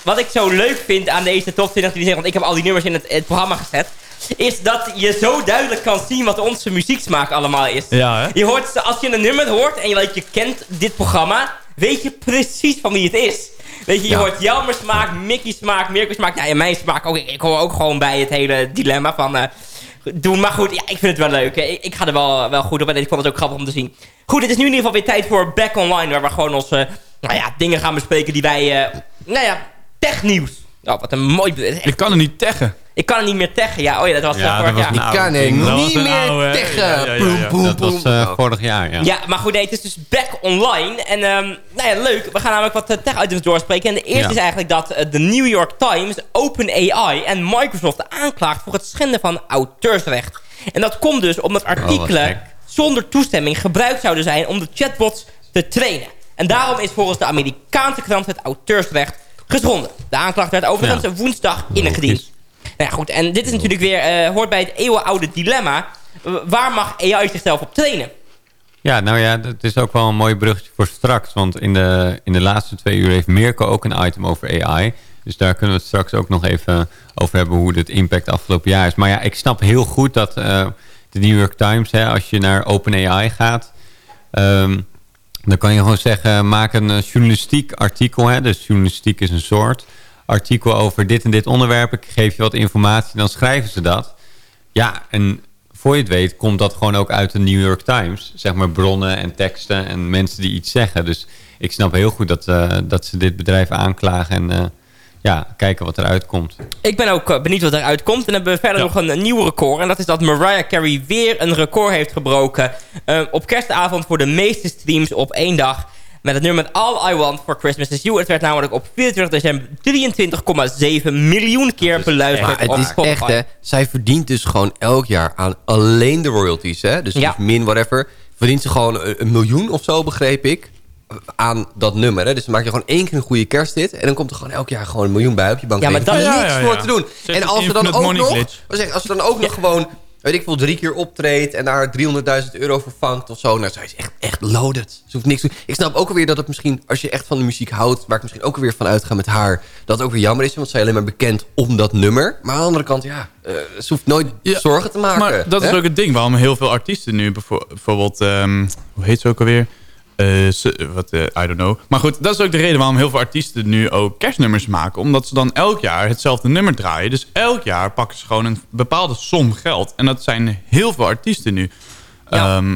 wat ik zo leuk vind aan deze top 20 want ik heb al die nummers in het, het programma gezet... is dat je zo duidelijk kan zien wat onze muzieksmaak allemaal is. Ja, hè? Je hoort, als je een nummer hoort en je, weet, je kent dit programma... weet je precies van wie het is. Weet je, je Ja. hoort Jelmer smaak, Mickey smaak, Mirko smaak. Nou, en mijn smaak ook. Ik, ik hoor ook gewoon bij het hele dilemma van... eh, doen. Maar goed, ja, ik vind het wel leuk. Ik, ik ga er wel, wel goed op en ik vond het ook grappig om te zien. Goed, het is nu in ieder geval weer tijd voor Back Online... waar we gewoon onze nou ja, dingen gaan bespreken die wij... eh, nou ja, technieuws. Oh, wat een mooi... Ik kan er niet tegen. Ik kan het niet meer tegen. Ja, oh ja, dat was Ja, vorig jaar. Ik kan was niet meer oude, tegen. Ja. boem, Dat was Oh. vorig jaar, ja. Ja, maar goed, nee, het is dus back online. En ehm, nou ja, leuk. We gaan namelijk wat eh, tech-items doorspreken. En de eerste Ja. is eigenlijk dat eh, de New York Times OpenAI en Microsoft aanklaagt voor het schenden van auteursrecht. En dat komt dus omdat artikelen gek. zonder toestemming gebruikt zouden zijn om de chatbots te trainen. En daarom is volgens de Amerikaanse krant het auteursrecht geschonden. De aanklacht werd overigens Ja. woensdag ingediend. Nou ja, goed. En dit is natuurlijk weer, eh, hoort bij het eeuwenoude dilemma. Waar mag AI zichzelf op trainen? Ja, nou ja, het is ook wel een mooi bruggetje voor straks. Want in de, in de laatste twee uur heeft Mirko ook een item over AI. Dus daar kunnen we het straks ook nog even over hebben... hoe het impact afgelopen jaar is. Maar ja, ik snap heel goed dat eh, de New York Times... Hè, als je naar OpenAI gaat... ehm, dan kan je gewoon zeggen... maak een eh, journalistiek artikel. Hè, dus journalistiek is een soort artikel over dit en dit onderwerp. Ik geef je wat informatie, dan schrijven ze dat. Ja, en voor je het weet komt dat gewoon ook uit de New York Times. Zeg maar bronnen en teksten en mensen die iets zeggen. Dus ik snap heel goed dat, eh, dat ze dit bedrijf aanklagen en eh, ja, kijken wat eruit komt. Ik ben ook eh, benieuwd wat eruit komt. En dan hebben we verder nog een, een nieuw record. En dat is dat Mariah Carey weer een record heeft gebroken. op kerstavond voor de meeste streams op één dag. Met het nummer All I Want For Christmas Is You. Het werd namelijk op 24 december 23,7 miljoen keer beluisterd Maar het is Spotify. echt, hè. Zij verdient dus gewoon elk jaar aan alleen de royalties, hè. Dus, Ja. dus min whatever. Verdient ze gewoon een, miljoen of zo, begreep ik. Aan dat nummer, hè. Dus dan maak je gewoon één keer een goede kersthit. En dan komt er gewoon elk jaar gewoon een miljoen bij op je bank. Ja, maar Er is niks Ja, ja, voor te doen. Zet En als er dan ook nog... zeg Als er dan ook nog gewoon... Weet ik veel, drie keer optreedt en daar 300.000 euro voor vangt of zo. Nou, zij is echt, echt loaded. Ze hoeft niks te doen. Ik snap ook alweer dat het misschien, als je echt van de muziek houdt... waar ik misschien ook alweer van uitga met haar... dat het ook weer jammer is, want zij is alleen maar bekend om dat nummer. Maar aan de andere kant, ja, eh, ze hoeft nooit Ja, zorgen te maken. Maar dat is ook het ding waarom heel veel artiesten nu bijvo- bijvoorbeeld... ehm, hoe heet ze ook alweer? Ze- wat, eh, I don't know. Maar goed, dat is ook de reden waarom heel veel artiesten nu ook kerstnummers maken. Omdat ze dan elk jaar hetzelfde nummer draaien. Dus elk jaar pakken ze gewoon een bepaalde som geld. En dat zijn heel veel artiesten nu. Ja. Ehm,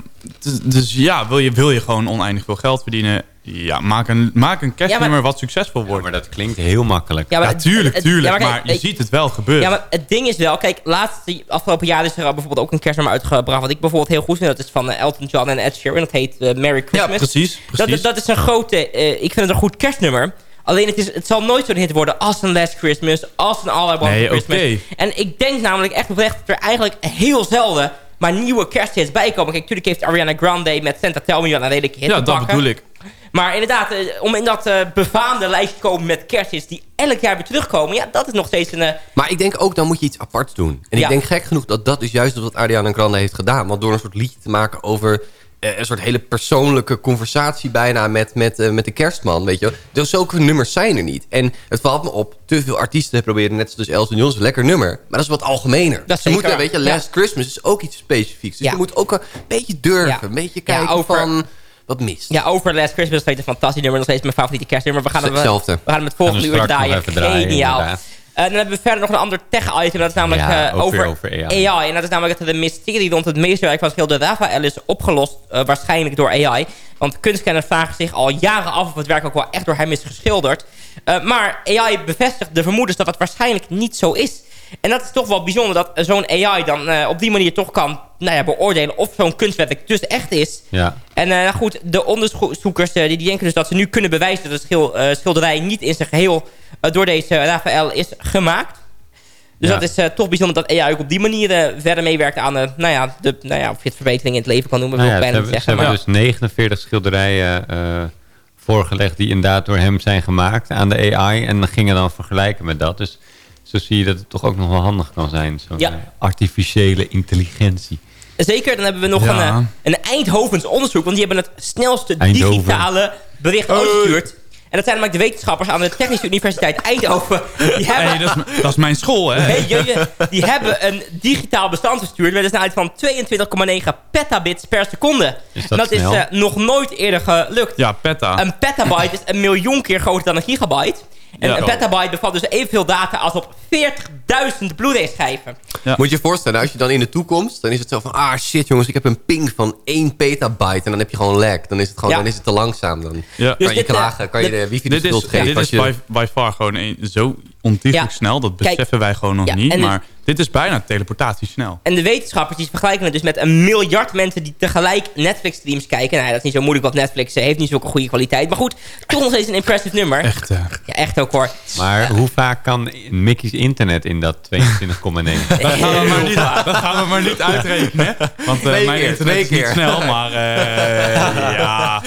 dus, ja, wil je, wil je gewoon oneindig veel geld verdienen... Ja, maak een, maak een kerstnummer wat succesvol Ja, wordt. maar dat klinkt heel makkelijk. Ja, Ja, tuurlijk, tuurlijk. ja, maar kijk, je ik- ziet het wel gebeuren. Ja, maar het ding is wel... Kijk, laatste, afgelopen jaar is er bijvoorbeeld ook een kerstnummer uitgebracht... wat ik bijvoorbeeld heel goed vind. Dat is van eh, Elton John en Ed Sheeran. Dat heet eh, Merry ja, Christmas. precies. Dat, precies. dat is een grote... eh, ik vind het een goed kerstnummer. Alleen het, is, het zal nooit zo'n hit worden als een Last Christmas... als een All I Want Nee, For Christmas. oké. En ik denk namelijk echt oprecht... dat er eigenlijk heel zelden... maar nieuwe kersthits bij komen. Kijk, natuurlijk heeft Ariana Grande met Santa Tell Me... wel een redelijke hit ja, te dat pakken. bedoel ik. Maar inderdaad, eh, om in dat eh, befaamde lijstje te komen met kersthits... die elk jaar weer terugkomen... ja, dat is nog steeds een... eh, Maar ik denk ook, dan moet je iets aparts doen. En Ja. ik denk gek genoeg dat dat is juist wat Ariana Grande heeft gedaan. Want door een soort liedje te maken over een soort hele persoonlijke conversatie bijna met, met, eh, met de kerstman, weet je. Dus zulke nummers zijn er niet. En het valt me op, te veel artiesten proberen net zoals Elton John, een lekker nummer. Maar dat is wat algemener. Dat Ze zeker moeten, weet je, Ja. Last Christmas is ook iets specifieks. Dus Ja. je moet ook een beetje durven, Ja. een beetje Ja, kijken over- van wat mist. Ja, over Last Christmas is een fantastisch nummer. Nog steeds mijn favoriete kerstnummer. We gaan hem, we gaan hem het volgende Gaan uur draaien. Geniaal. inderdaad. En dan hebben we verder nog een ander tech-item. Dat is namelijk Ja, eh, over, AI. En dat is namelijk dat de mysterie rond het meesterwerk van schilder Raphaël is opgelost. eh, waarschijnlijk door AI. Want kunstkenners vragen zich al jaren af of het werk ook wel echt door hem is geschilderd. Eh, maar AI bevestigt de vermoedens dat dat waarschijnlijk niet zo is. En dat is toch wel bijzonder dat zo'n AI dan eh, op die manier toch kan nou ja, beoordelen of zo'n kunstwerk dus echt is. Ja. En eh, nou goed, de onderzoekers eh, die, die denken dus dat ze nu kunnen bewijzen dat de schil- schilderij niet in zijn geheel eh, door deze Raphaël is gemaakt. Dus Ja. dat is toch bijzonder dat AI ook op die manier verder meewerkt aan nou ja, de, nou ja, of je het verbetering in het leven kan noemen. Nou ja, bijna hebben, ze hebben dus 49 schilderijen voorgelegd die inderdaad door hem zijn gemaakt aan de AI. En gingen dan vergelijken met dat. Dus zo zie je dat het toch ook nog wel handig kan zijn. Zo'n Ja. eh, artificiële intelligentie. Zeker, dan hebben we nog Ja. een, eh, een Eindhovens onderzoek. Want die hebben het snelste Eindhoven. digitale bericht ooit gestuurd. En dat zijn namelijk de wetenschappers aan de Technische Universiteit Eindhoven. Die hebben, Hey, dat, is, dat is mijn school, hè? Hey, je- die hebben een digitaal bestand gestuurd met een snelheid van 22,9 petabits per seconde. Is dat en dat snel? is eh, nog nooit eerder gelukt. Ja, PETA. Een petabyte is een miljoen keer groter dan een gigabyte. En Ja. een petabyte bevat dus evenveel data als op 40.000 Blu-ray-schijven. Moet je je voorstellen, als je dan in de toekomst... dan is het zo van, ah shit jongens, ik heb een ping van 1 petabyte... en dan heb je gewoon lag. Dan is het, gewoon, Ja. dan is het te langzaam. Dan Ja. kan Dus je dit, eh, klagen, kan je de wifi de Dit is, schuld geven. dit als is je, by, by far gewoon een, zo ontiegelijk Ja. snel. Dat Kijk, beseffen wij gewoon nog ja, niet. Maar dit is bijna teleportatie snel. En de wetenschappers die vergelijken het dus met een miljard mensen die tegelijk Netflix-streams kijken. Nou, dat is niet zo moeilijk, want Netflix eh, heeft niet zulke goede kwaliteit. Maar goed, toch nog steeds een impressive nummer. Echt, hè? Ja, echt ook hoor. Maar hoe vaak kan Mickey's internet in dat 22,9? <laughs> Dat gaan, we maar niet, dat gaan we maar niet uitrekenen. hè? Want eh, Twee mijn internet is niet keer. snel, maar eh, <laughs> ja.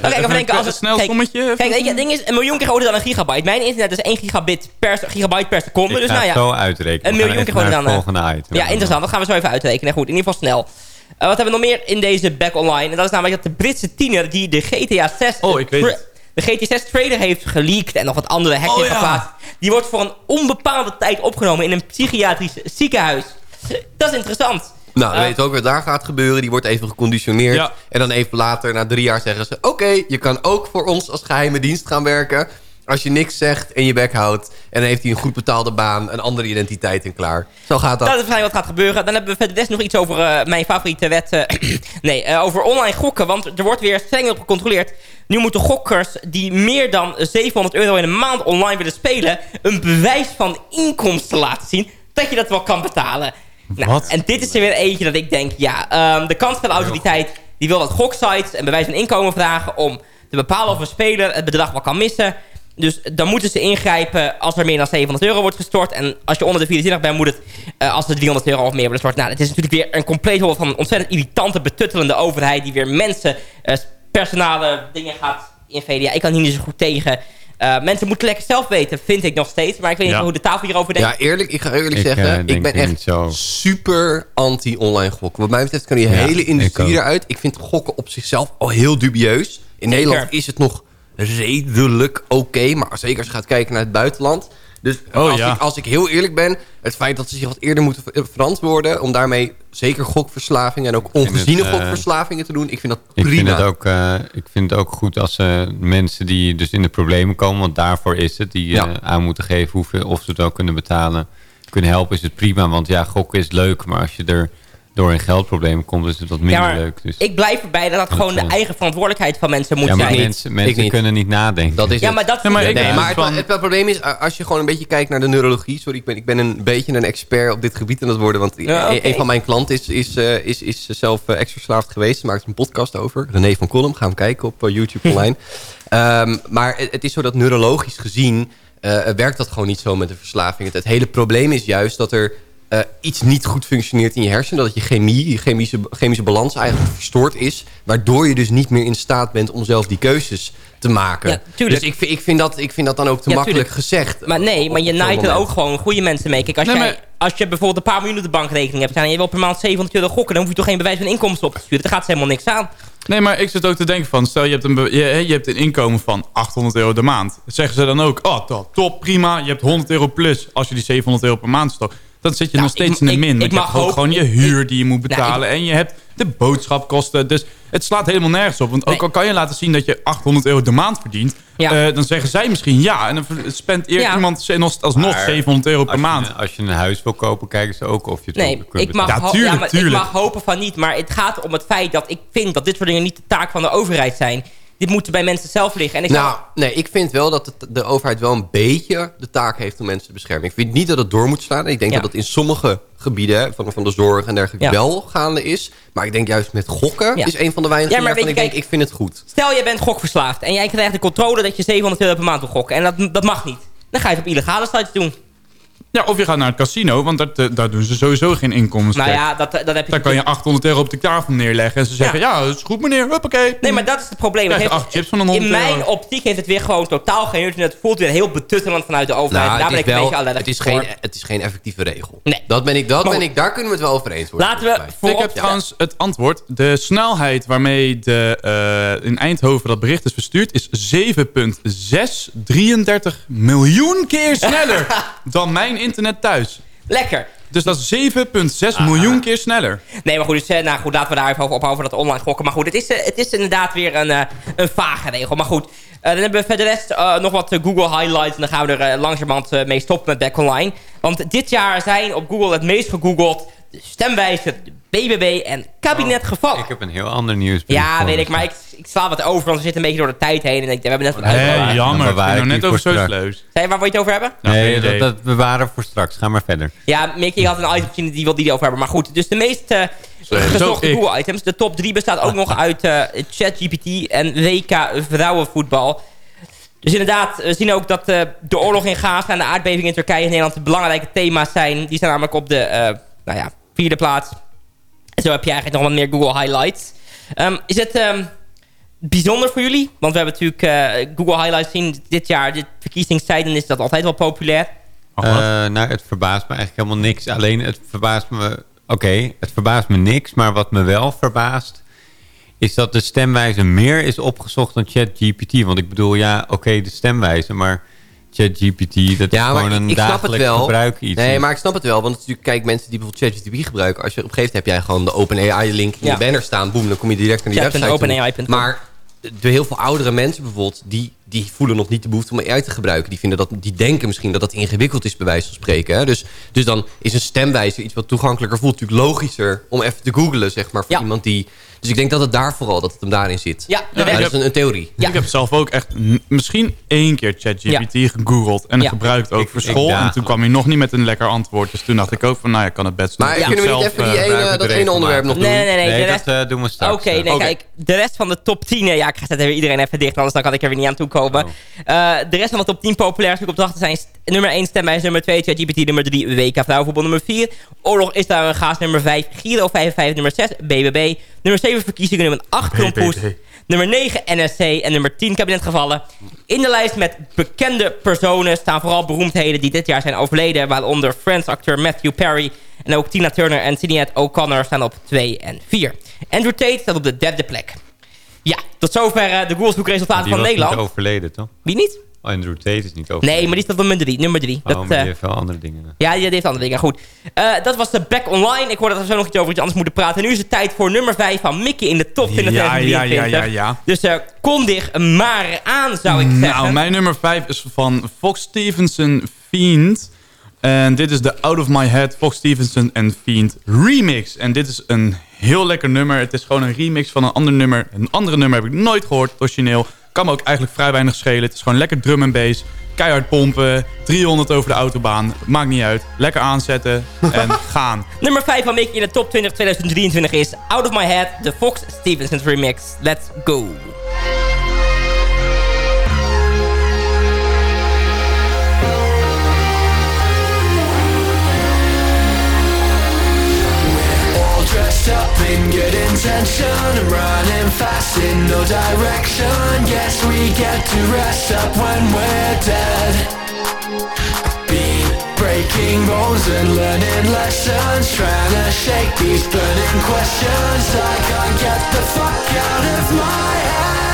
Kijk, even denken, als een het, snel sommetje. Kijk, weet je, het ding is een miljoen keer groter dan een gigabyte. Mijn internet is 1 gigabit per, gigabyte per seconde. Ik dus ga nou het ja, zo uitrekenen. een miljoen keer groter dan... eh, volgende item. Ja, interessant. Dat gaan we zo even uitrekenen. Goed, in ieder geval snel. Eh, wat hebben we nog meer in deze back online? En dat is namelijk dat de Britse tiener die de GTA 6... Oh, ik weet het. De GTA 6 trailer heeft geleakt en nog wat andere hacks Oh, heeft ja. geplaatst. Die wordt voor een onbepaalde tijd opgenomen in een psychiatrisch ziekenhuis. Dat is interessant. Nou, weet je ook wat daar gaat gebeuren. Die wordt even geconditioneerd. Ja. En dan even later, na drie jaar, zeggen ze... oké, je kan ook voor ons als geheime dienst gaan werken... als je niks zegt en je bek houdt... en dan heeft hij een goed betaalde baan, een andere identiteit en klaar. Zo gaat dat. Dat is waarschijnlijk wat gaat gebeuren. Dan hebben we verder des nog iets over eh, mijn favoriete wet. eh, <clears throat> nee, eh, over online gokken. Want er wordt weer streng op gecontroleerd. Nu moeten gokkers die meer dan 700 euro in een maand online willen spelen... een bewijs van inkomsten laten zien dat je dat wel kan betalen. Nou, Wat? En dit is er weer eentje dat ik denk... ja, ehm, de kansspelautoriteit die wil wat goksites en bewijs van inkomen vragen... om te bepalen of een speler het bedrag wel kan missen... Dus dan moeten ze ingrijpen als er meer dan 700 euro wordt gestort. En als je onder de 24 bent, moet het eh, als er 300 euro of meer wordt gestort. Nou, het is natuurlijk weer een compleet hoofd van een ontzettend irritante, betuttelende overheid... die weer mensen eh, personale dingen gaat inveden. Ja, ik kan hier niet zo goed tegen. Eh, mensen moeten lekker zelf weten, vind ik nog steeds. Maar ik weet niet hoe de tafel hierover denkt. Ja, eerlijk, ik ga eerlijk Ik, zeggen, eh, ik ben echt zo. super anti-online gokken. Wat mij betreft kan die Ja, hele ik industrie ook. eruit. Ik vind gokken op zichzelf al heel dubieus. In Nederland is het nog redelijk oké, maar zeker als je gaat kijken naar het buitenland. Dus Oh, als, ja. ik, als ik heel eerlijk ben, het feit dat ze zich wat eerder moeten ver- verantwoorden... om daarmee zeker gokverslavingen en ook ongeziene het, eh, gokverslavingen te doen... ik vind dat Ik prima. vind, het ook, eh, ik vind het ook goed als eh, mensen die dus in de problemen komen... want daarvoor is het, die Ja. aan moeten geven hoeveel, of ze het ook kunnen betalen... kunnen helpen, is het prima. Want ja, gokken is leuk, maar als je er door in geldproblemen komt... is het wat minder Ja, leuk. Dus. Ik blijf erbij dat dat gewoon de wel. eigen verantwoordelijkheid van mensen moet ja, maar zijn. mensen, Ik mensen niet. kunnen niet nadenken. Dat is Ja, het. maar dat Ja, maar vind ik- Nee, maar het, van- het, het probleem is, als je gewoon een beetje kijkt naar de neurologie... Sorry, ik ben, ik ben een beetje een expert op dit gebied aan het worden. Want Ja, een- oké. een van mijn klanten is, is, eh, is, is zelf uh, ex-verslaafd geweest. Ze maakt een podcast over. René van Kolm, ga hem kijken op eh, YouTube <laughs> online. Ehm, maar het, het is zo dat neurologisch gezien... eh, werkt dat gewoon niet zo met de verslaving. Het, het hele probleem is juist dat er... eh, iets niet goed functioneert in je hersenen. Dat je chemie, je chemische, chemische balans eigenlijk verstoord is. Waardoor je dus niet meer in staat bent om zelf die keuzes te maken. Ja, tuurlijk. Dus ik, vind- ik, vind dat, ik vind dat dan ook te Ja, makkelijk gezegd. Maar nee, maar je naait er ook gewoon goede mensen mee. Kijk, als, Nee, jij, maar- als je bijvoorbeeld een paar miljoen op de bankrekening hebt staan... en je wil per maand 700 euro gokken... dan hoef je toch geen bewijs van inkomsten op te sturen. Daar gaat ze helemaal niks aan. Nee, maar ik zit ook te denken van... stel je hebt een, je, je hebt een inkomen van 800 euro de maand. Zeggen ze dan ook... oh, top, top, prima, je hebt 100 euro plus... als je die 700 euro per maand stopt. Dan zit je Nou, nog steeds ik- in de min. ik je mag hebt ook gewoon je huur die je moet Nou, betalen. en je hebt de boodschapkosten. Dus het slaat helemaal nergens op. Want ook Nee. al kan je laten zien dat je 800 euro de maand verdient... Ja. eh, dan zeggen zij misschien ja. En dan spendt eer Ja. iemand alsnog Maar 700 euro per als maand. Je, als je een huis wil kopen, kijken ze ook of je het Nee, kunt ik mag, betalen. ho- tuurlijk, ja, maar ik mag hopen van niet. Maar het gaat om het feit dat ik vind dat dit soort dingen niet de taak van de overheid zijn. Dit moet bij mensen zelf liggen. En ik zou- Nou, nee, ik vind wel dat de overheid wel een beetje de taak heeft om mensen te beschermen. Ik vind niet dat het door moet slaan. Ik denk Ja. dat het in sommige gebieden van, van de zorg en dergelijke Ja. wel gaande is. Maar ik denk juist met gokken Ja. is een van de weinige Ja, maar weet je, ik denk, ik vind het goed. Stel, jij bent gokverslaafd en jij krijgt de controle dat je 700 euro per maand wil gokken. En dat, dat mag niet. Dan ga je het op illegale sites doen. Ja, of je gaat naar het casino, want dat, eh, daar doen ze sowieso geen inkomsten. Nou ja, dat, dat heb je... Daar kan je 800 euro op de tafel neerleggen. En ze zeggen, ja, dat is goed meneer, huppakee. Nee, maar dat is het probleem. Krijg je Het heeft- acht chips van een 100 in mijn euro. optiek heeft het weer gewoon totaal geen nut. En het voelt weer heel betuttelend vanuit de overheid. Nou, Daar ben het, ik is een wel, beetje allergisch het, is voor. geen, het is geen effectieve regel. Nee. Dat ben ik, dat Maar ben ik, daar kunnen we het wel over eens worden. Laten we. Ik heb trouwens het antwoord. De snelheid waarmee de, eh, in Eindhoven dat bericht is verstuurd... is 7,633 miljoen keer sneller <laughs> dan mijn internet thuis. Lekker. Dus dat is 7,6 Ah. miljoen keer sneller. Nee, maar goed, dus, eh, nou goed, laten we daar even over ophouden dat online gokken. Maar goed, het is, eh, het is inderdaad weer een, eh, een vage regel. Maar goed, dan hebben we verder de rest nog wat Google highlights. En dan gaan we er eh, langzamerhand mee stoppen met Back Online. Want dit jaar zijn op Google het meest gegoogeld de stemwijzer, de BBB en kabinet gevallen. Ik heb een heel ander nieuws. Ja, weet ik, maar ik, ik sla wat over, want we zitten een beetje door de tijd heen. En ik, we hebben net wat Nee, uitgepraat. jammer. dan Ik bewaar ging ik nou net over. Zeusleus. Waar wil je het over hebben? Nee, geen dat, dat bewaren voor straks. Ga maar verder. Ja, Mickey had een item gezien, die wilde die erover hebben. Maar goed, dus de meest eh, Zo, gezochte ik. Google items. De top 3 bestaat ook nog uit eh, ChatGPT en WK vrouwenvoetbal. Dus inderdaad, we zien ook dat eh, de oorlog in Gaza en de aardbeving in Turkije en Nederland de belangrijke thema's zijn. Die staan namelijk op de eh, nou ja, vierde plaats. Zo heb je eigenlijk nog wat meer Google highlights. Ehm, is het ehm, bijzonder voor jullie? Want we hebben natuurlijk eh, Google highlights zien dit jaar. Dit verkiezingstijden is dat altijd wel populair. Eh, nou, het verbaast me eigenlijk helemaal niks. Alleen het verbaast me... Oké, het verbaast me niks. Maar wat me wel verbaast... is dat de stemwijze meer is opgezocht dan ChatGPT. Want ik bedoel, ja, oké, de stemwijze. Maar ChatGPT, dat is Ja, maar gewoon een ik snap het dagelijks wel. gebruik iets. Nee, maar ik snap het wel. Want is natuurlijk, kijk, mensen die bijvoorbeeld ChatGPT gebruiken... als je op een gegeven moment heb jij gewoon de OpenAI-link in Ja. de banner staan. Boem, dan kom je direct naar die website. Maar de heel veel oudere mensen bijvoorbeeld... Die, die voelen nog niet de behoefte om AI te gebruiken. Die, vinden dat, die denken misschien dat dat ingewikkeld is, bij wijze van spreken. Hè? Dus, dus dan is een stemwijzer iets wat toegankelijker voelt... natuurlijk logischer om even te googlen, zeg maar, voor Ja. iemand die... Dus ik denk dat het daar vooral, dat het hem daarin zit. Ja, Maar dat is een, een theorie. Ja. Ik heb zelf ook echt misschien één keer ChatGPT gegoogeld en Ja. gebruikt ook Ik- voor ik school. en toen kwam hij nog niet met een lekker antwoord. Dus toen dacht ik ook van, nou ja, ik kan het best Maar doen. kunnen we niet Zelf, even die eh, ene, dat ene onderwerp nog doen? Nee, nee, nee. Nee, dat eh, doen we straks. Oké, eh. nee, kijk. De rest van de top 10... eh, Ja, ik ga zetten weer iedereen even dicht, anders dan kan ik er weer niet aan toekomen. Oh. Eh, de rest van de top 10 populaire zoekopdrachten zijn... nummer 1 stemwijs, nummer 2 ChatGPT, nummer 3 WK vrouwenvoetbal, nummer 4 Oorlog is daar een gaas, nummer 5 Giro 55, nummer 6 BBB, nummer 7 verkiezingen, nummer 8 Krompoes, nummer 9 NSC en nummer 10 kabinetgevallen. In de lijst met bekende personen staan vooral beroemdheden die dit jaar zijn overleden, waaronder Friends-acteur Matthew Perry en ook Tina Turner en Sinead O'Connor staan op 2 en 4. Andrew Tate staat op de derde plek. Ja, tot zover eh, de Google zoekresultaten van Nederland. overleden, toch? Wie niet? Andrew Tate is niet overleden. Nee, maar die staat op nummer 3. Nummer 3. Oh, maar die heeft wel andere dingen. Ja, die heeft andere dingen. Goed. Eh, dat was de Back Online. Ik hoor dat we zo nog iets over iets anders moeten praten. En nu is het tijd voor nummer 5 van Mickey in de top 20 Ja, ja, ja, 2023. ja, ja. Dus eh kondig maar aan, zou ik zeggen. Nou, mijn nummer 5 is van Fox Stevenson Fiend. En dit is de Out of My Head Fox Stevenson en Fiend remix. En dit is een heel lekker nummer. Het is gewoon een remix van een ander nummer. Een andere nummer heb ik nooit gehoord, origineel. Kan me ook eigenlijk vrij weinig schelen. Het is gewoon lekker drum en bass. Keihard pompen. 300 over de autobaan. Maakt niet uit. Lekker aanzetten en <laughs> gaan. Nummer 5 van Mickey in de top 20 2023 is Out of My Head, de Fox Stevenson remix. Let's go. In good intention and running fast in no direction. Guess we get to rest up when we're dead. Been breaking bones and learning lessons, trying to shake these burning questions. I can't get the fuck out of my head.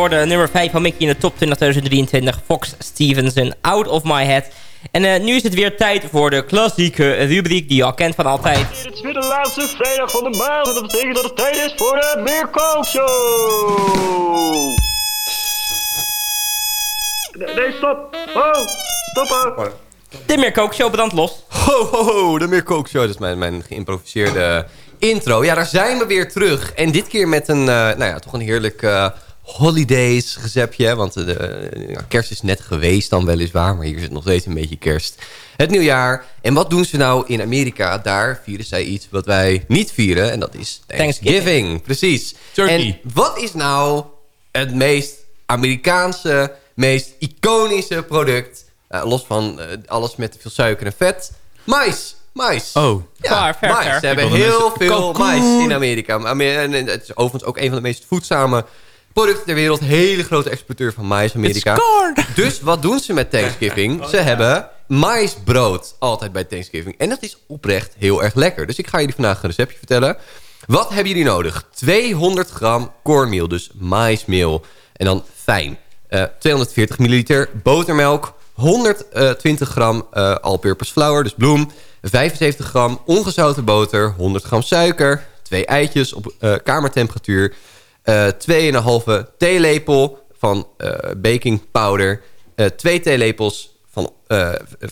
Hoorde nummer 5 van Mickey in de top 20 2023. Fox Stevenson, Out of My Head. En eh, nu is het weer tijd voor de klassieke rubriek die je al kent van altijd. Het is weer de laatste vrijdag van de maand en dat betekent dat het tijd is voor de Meerkoop Show. Nee, nee, stop. Oh, stoppen. De Meerkook Show brand los. Ho, ho, ho, de Meer Kook Show. Dat is mijn, mijn geïmproviseerde intro. Ja, daar zijn we weer terug. En dit keer met een, eh, nou ja, toch een heerlijk eh, holidays receptje. Want eh, de ja, kerst is net geweest dan weliswaar. Maar hier zit nog steeds een beetje kerst. Het nieuwjaar. En wat doen ze nou in Amerika? Daar vieren zij iets wat wij niet vieren. En dat is Thanksgiving. Thanksgiving. Precies. Turkey. En wat is nou het meest Amerikaanse, meest iconische product... eh, los van eh, alles met te veel suiker en vet. Mais. Mais. Oh. Ja, Fair, mais. fair. Ze hebben heel veel mais in Amerika. Amer- en Het is overigens ook een van de meest voedzame producten ter wereld. Hele grote exporteur van mais, Amerika. Dus wat doen ze met Thanksgiving? <laughs> Ze hebben maisbrood altijd bij Thanksgiving. En dat is oprecht heel erg lekker. Dus ik ga jullie vandaag een receptje vertellen. Wat hebben jullie nodig? 200 gram cornmeal, dus maismeel. En dan fijn. Eh, 240 milliliter botermelk. 120 gram eh all-purpose flour, dus bloem. 75 gram ongezouten boter. 100 gram suiker. Twee eitjes op eh, kamertemperatuur. Eh 2,5 theelepel van eh, baking powder. eh 2 theelepels van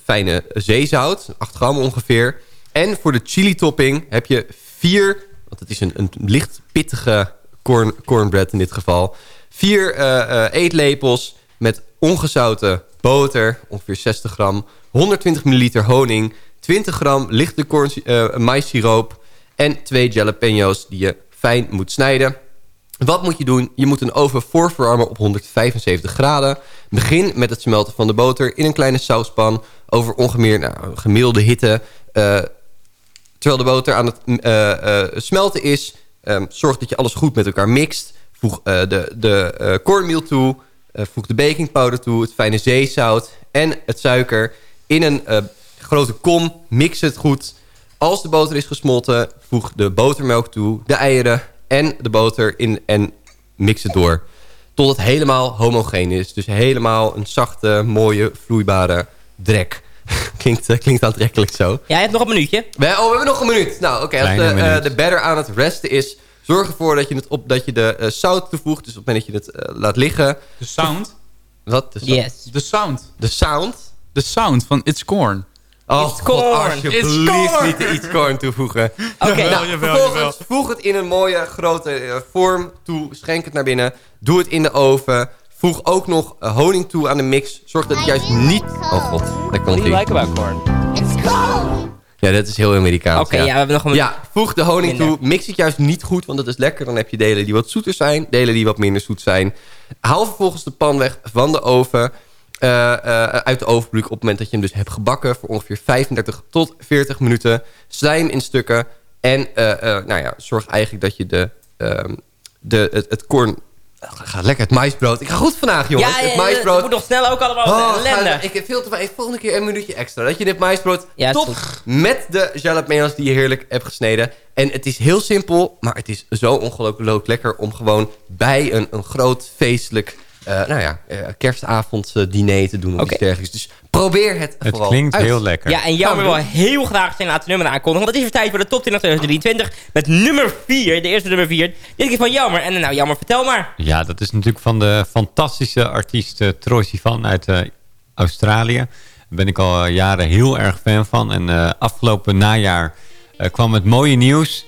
fijne zeezout. 8 gram ongeveer. En voor de chili topping heb je 4... Want het is een, een licht pittige corn, cornbread in dit geval. 4 eh, eh, eetlepels met ongezouten boter. Ongeveer 60 gram. 120 milliliter honing. 20 gram lichte corn, eh maissiroop. En 2 jalapenos die je fijn moet snijden. Wat moet je doen? Je moet een oven voorverwarmen op 175 graden. Begin met het smelten van de boter in een kleine sauspan... over ongeveer nou, gemiddelde hitte. Eh, terwijl de boter aan het eh, eh, smelten is... ehm, zorg dat je alles goed met elkaar mixt. Voeg de, de cornmeal toe. voeg de baking powder toe. Het fijne zeezout en het suiker in een grote kom. Mix het goed. Als de boter is gesmolten, voeg de botermelk toe, de eieren en de boter in en mix het door. Tot het helemaal homogeen is. Dus helemaal een zachte, mooie, vloeibare drek. <laughs> klinkt, eh, klinkt aantrekkelijk zo. Ja, je hebt nog een minuutje. We, oh, we hebben nog een minuut. Nou, oké. als de, eh, de batter aan het resten is... zorg ervoor dat je, het op, dat je de eh, zout toevoegt. Dus op het moment dat je het eh, laat liggen... De sound. Wat? De, sound? Yes. De sound. de sound? De sound van It's Corn. Oh, It's God, corn. alsjeblieft It's niet de iets corn toevoegen. <laughs> Oké, nou, jawel, vervolgens jawel. voeg het in een mooie grote eh, vorm toe. Schenk het naar binnen. Doe het in de oven. Voeg ook nog eh, honing toe aan de mix. Zorg dat het juist niet... Oh god, daar komt ie. about corn? Ja, dat is heel Amerikaans. Oké, ja. we hebben nog een Ja, voeg de honing Minder. toe. Mix het juist niet goed, want dat is lekker. Dan heb je delen die wat zoeter zijn, delen die wat minder zoet zijn. Haal vervolgens de pan weg van de oven. Eh, eh, uit de ovenblik op het moment dat je hem dus hebt gebakken... voor ongeveer 35 tot 40 minuten. Snij hem in stukken. En eh, nou ja, zorg eigenlijk dat je de, ehm, de, het, het korn... Gaat lekker, het maisbrood. Ik ga goed vandaag, jongens. Ja, ja, maisbrood. het moet nog snel ook allemaal. Oh, ga- ik heb veel te. Volgende keer een minuutje extra. Dat je dit Ja, is top met de jalapenos die je heerlijk hebt gesneden. En het is heel simpel, maar het is zo ongelooflijk lekker om gewoon bij een, een groot feestelijk nou ja, eh, kerstavonddiner te doen of Oké. iets dergelijks. Dus probeer het Het vooral klinkt uit. heel lekker. Ja, en jammer Gaan wil we heel graag zijn laatste nummer aankondigen. Want het is weer tijd voor de top 10 van 2023. Met nummer 4, de eerste nummer 4. Dit keer van Jammer. En nou, Jammer, vertel maar. Ja, dat is natuurlijk van de fantastische artiest uh, Troy Sivan uit eh, Australië. Daar ben ik al eh, jaren heel erg fan van. En eh, afgelopen najaar eh, kwam het mooie nieuws.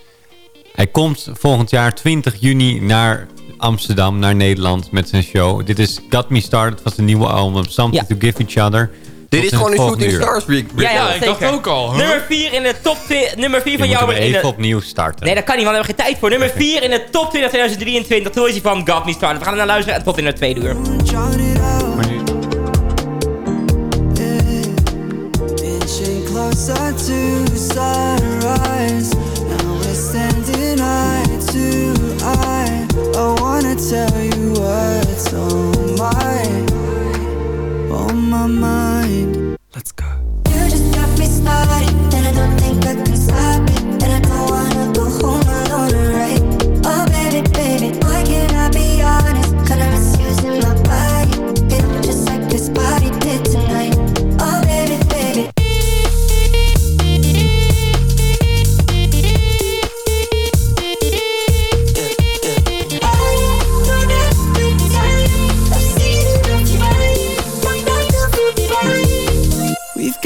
Hij komt volgend jaar 20 juni naar Amsterdam, naar Nederland met zijn show. Dit is Got Me Started, het was een nieuwe album. Something to Give Each Other. Dit is gewoon het een Shooting uur. Stars week. Ja, ja, ik dacht ook al. huh? Nummer 4 in de top 2, nummer 4 Je van. In even de... opnieuw starten. Nee, dat kan niet, want we hebben geen tijd voor. Nummer 4 in de top 20 2023. Toen is hij van Got Me Started. We gaan er naar luisteren en tot in het tweede uur. Maar nu- Inching closer to sunrise. Now we're standing eye to eye. I wanna tell you what's on my on my mind. Let's go. You just got me started, and I don't think I can stop it. And I don't wanna go home alone, right?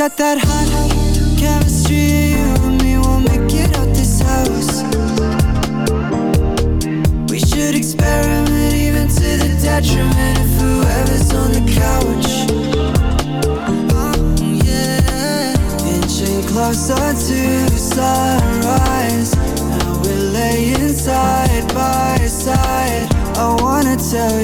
Got that hot chemistry. You and me will make it out this house. We should experiment even to the detriment of whoever's on the couch. Oh, yeah. Inching closer to sunrise. Now we're laying side by side. I wanna tell you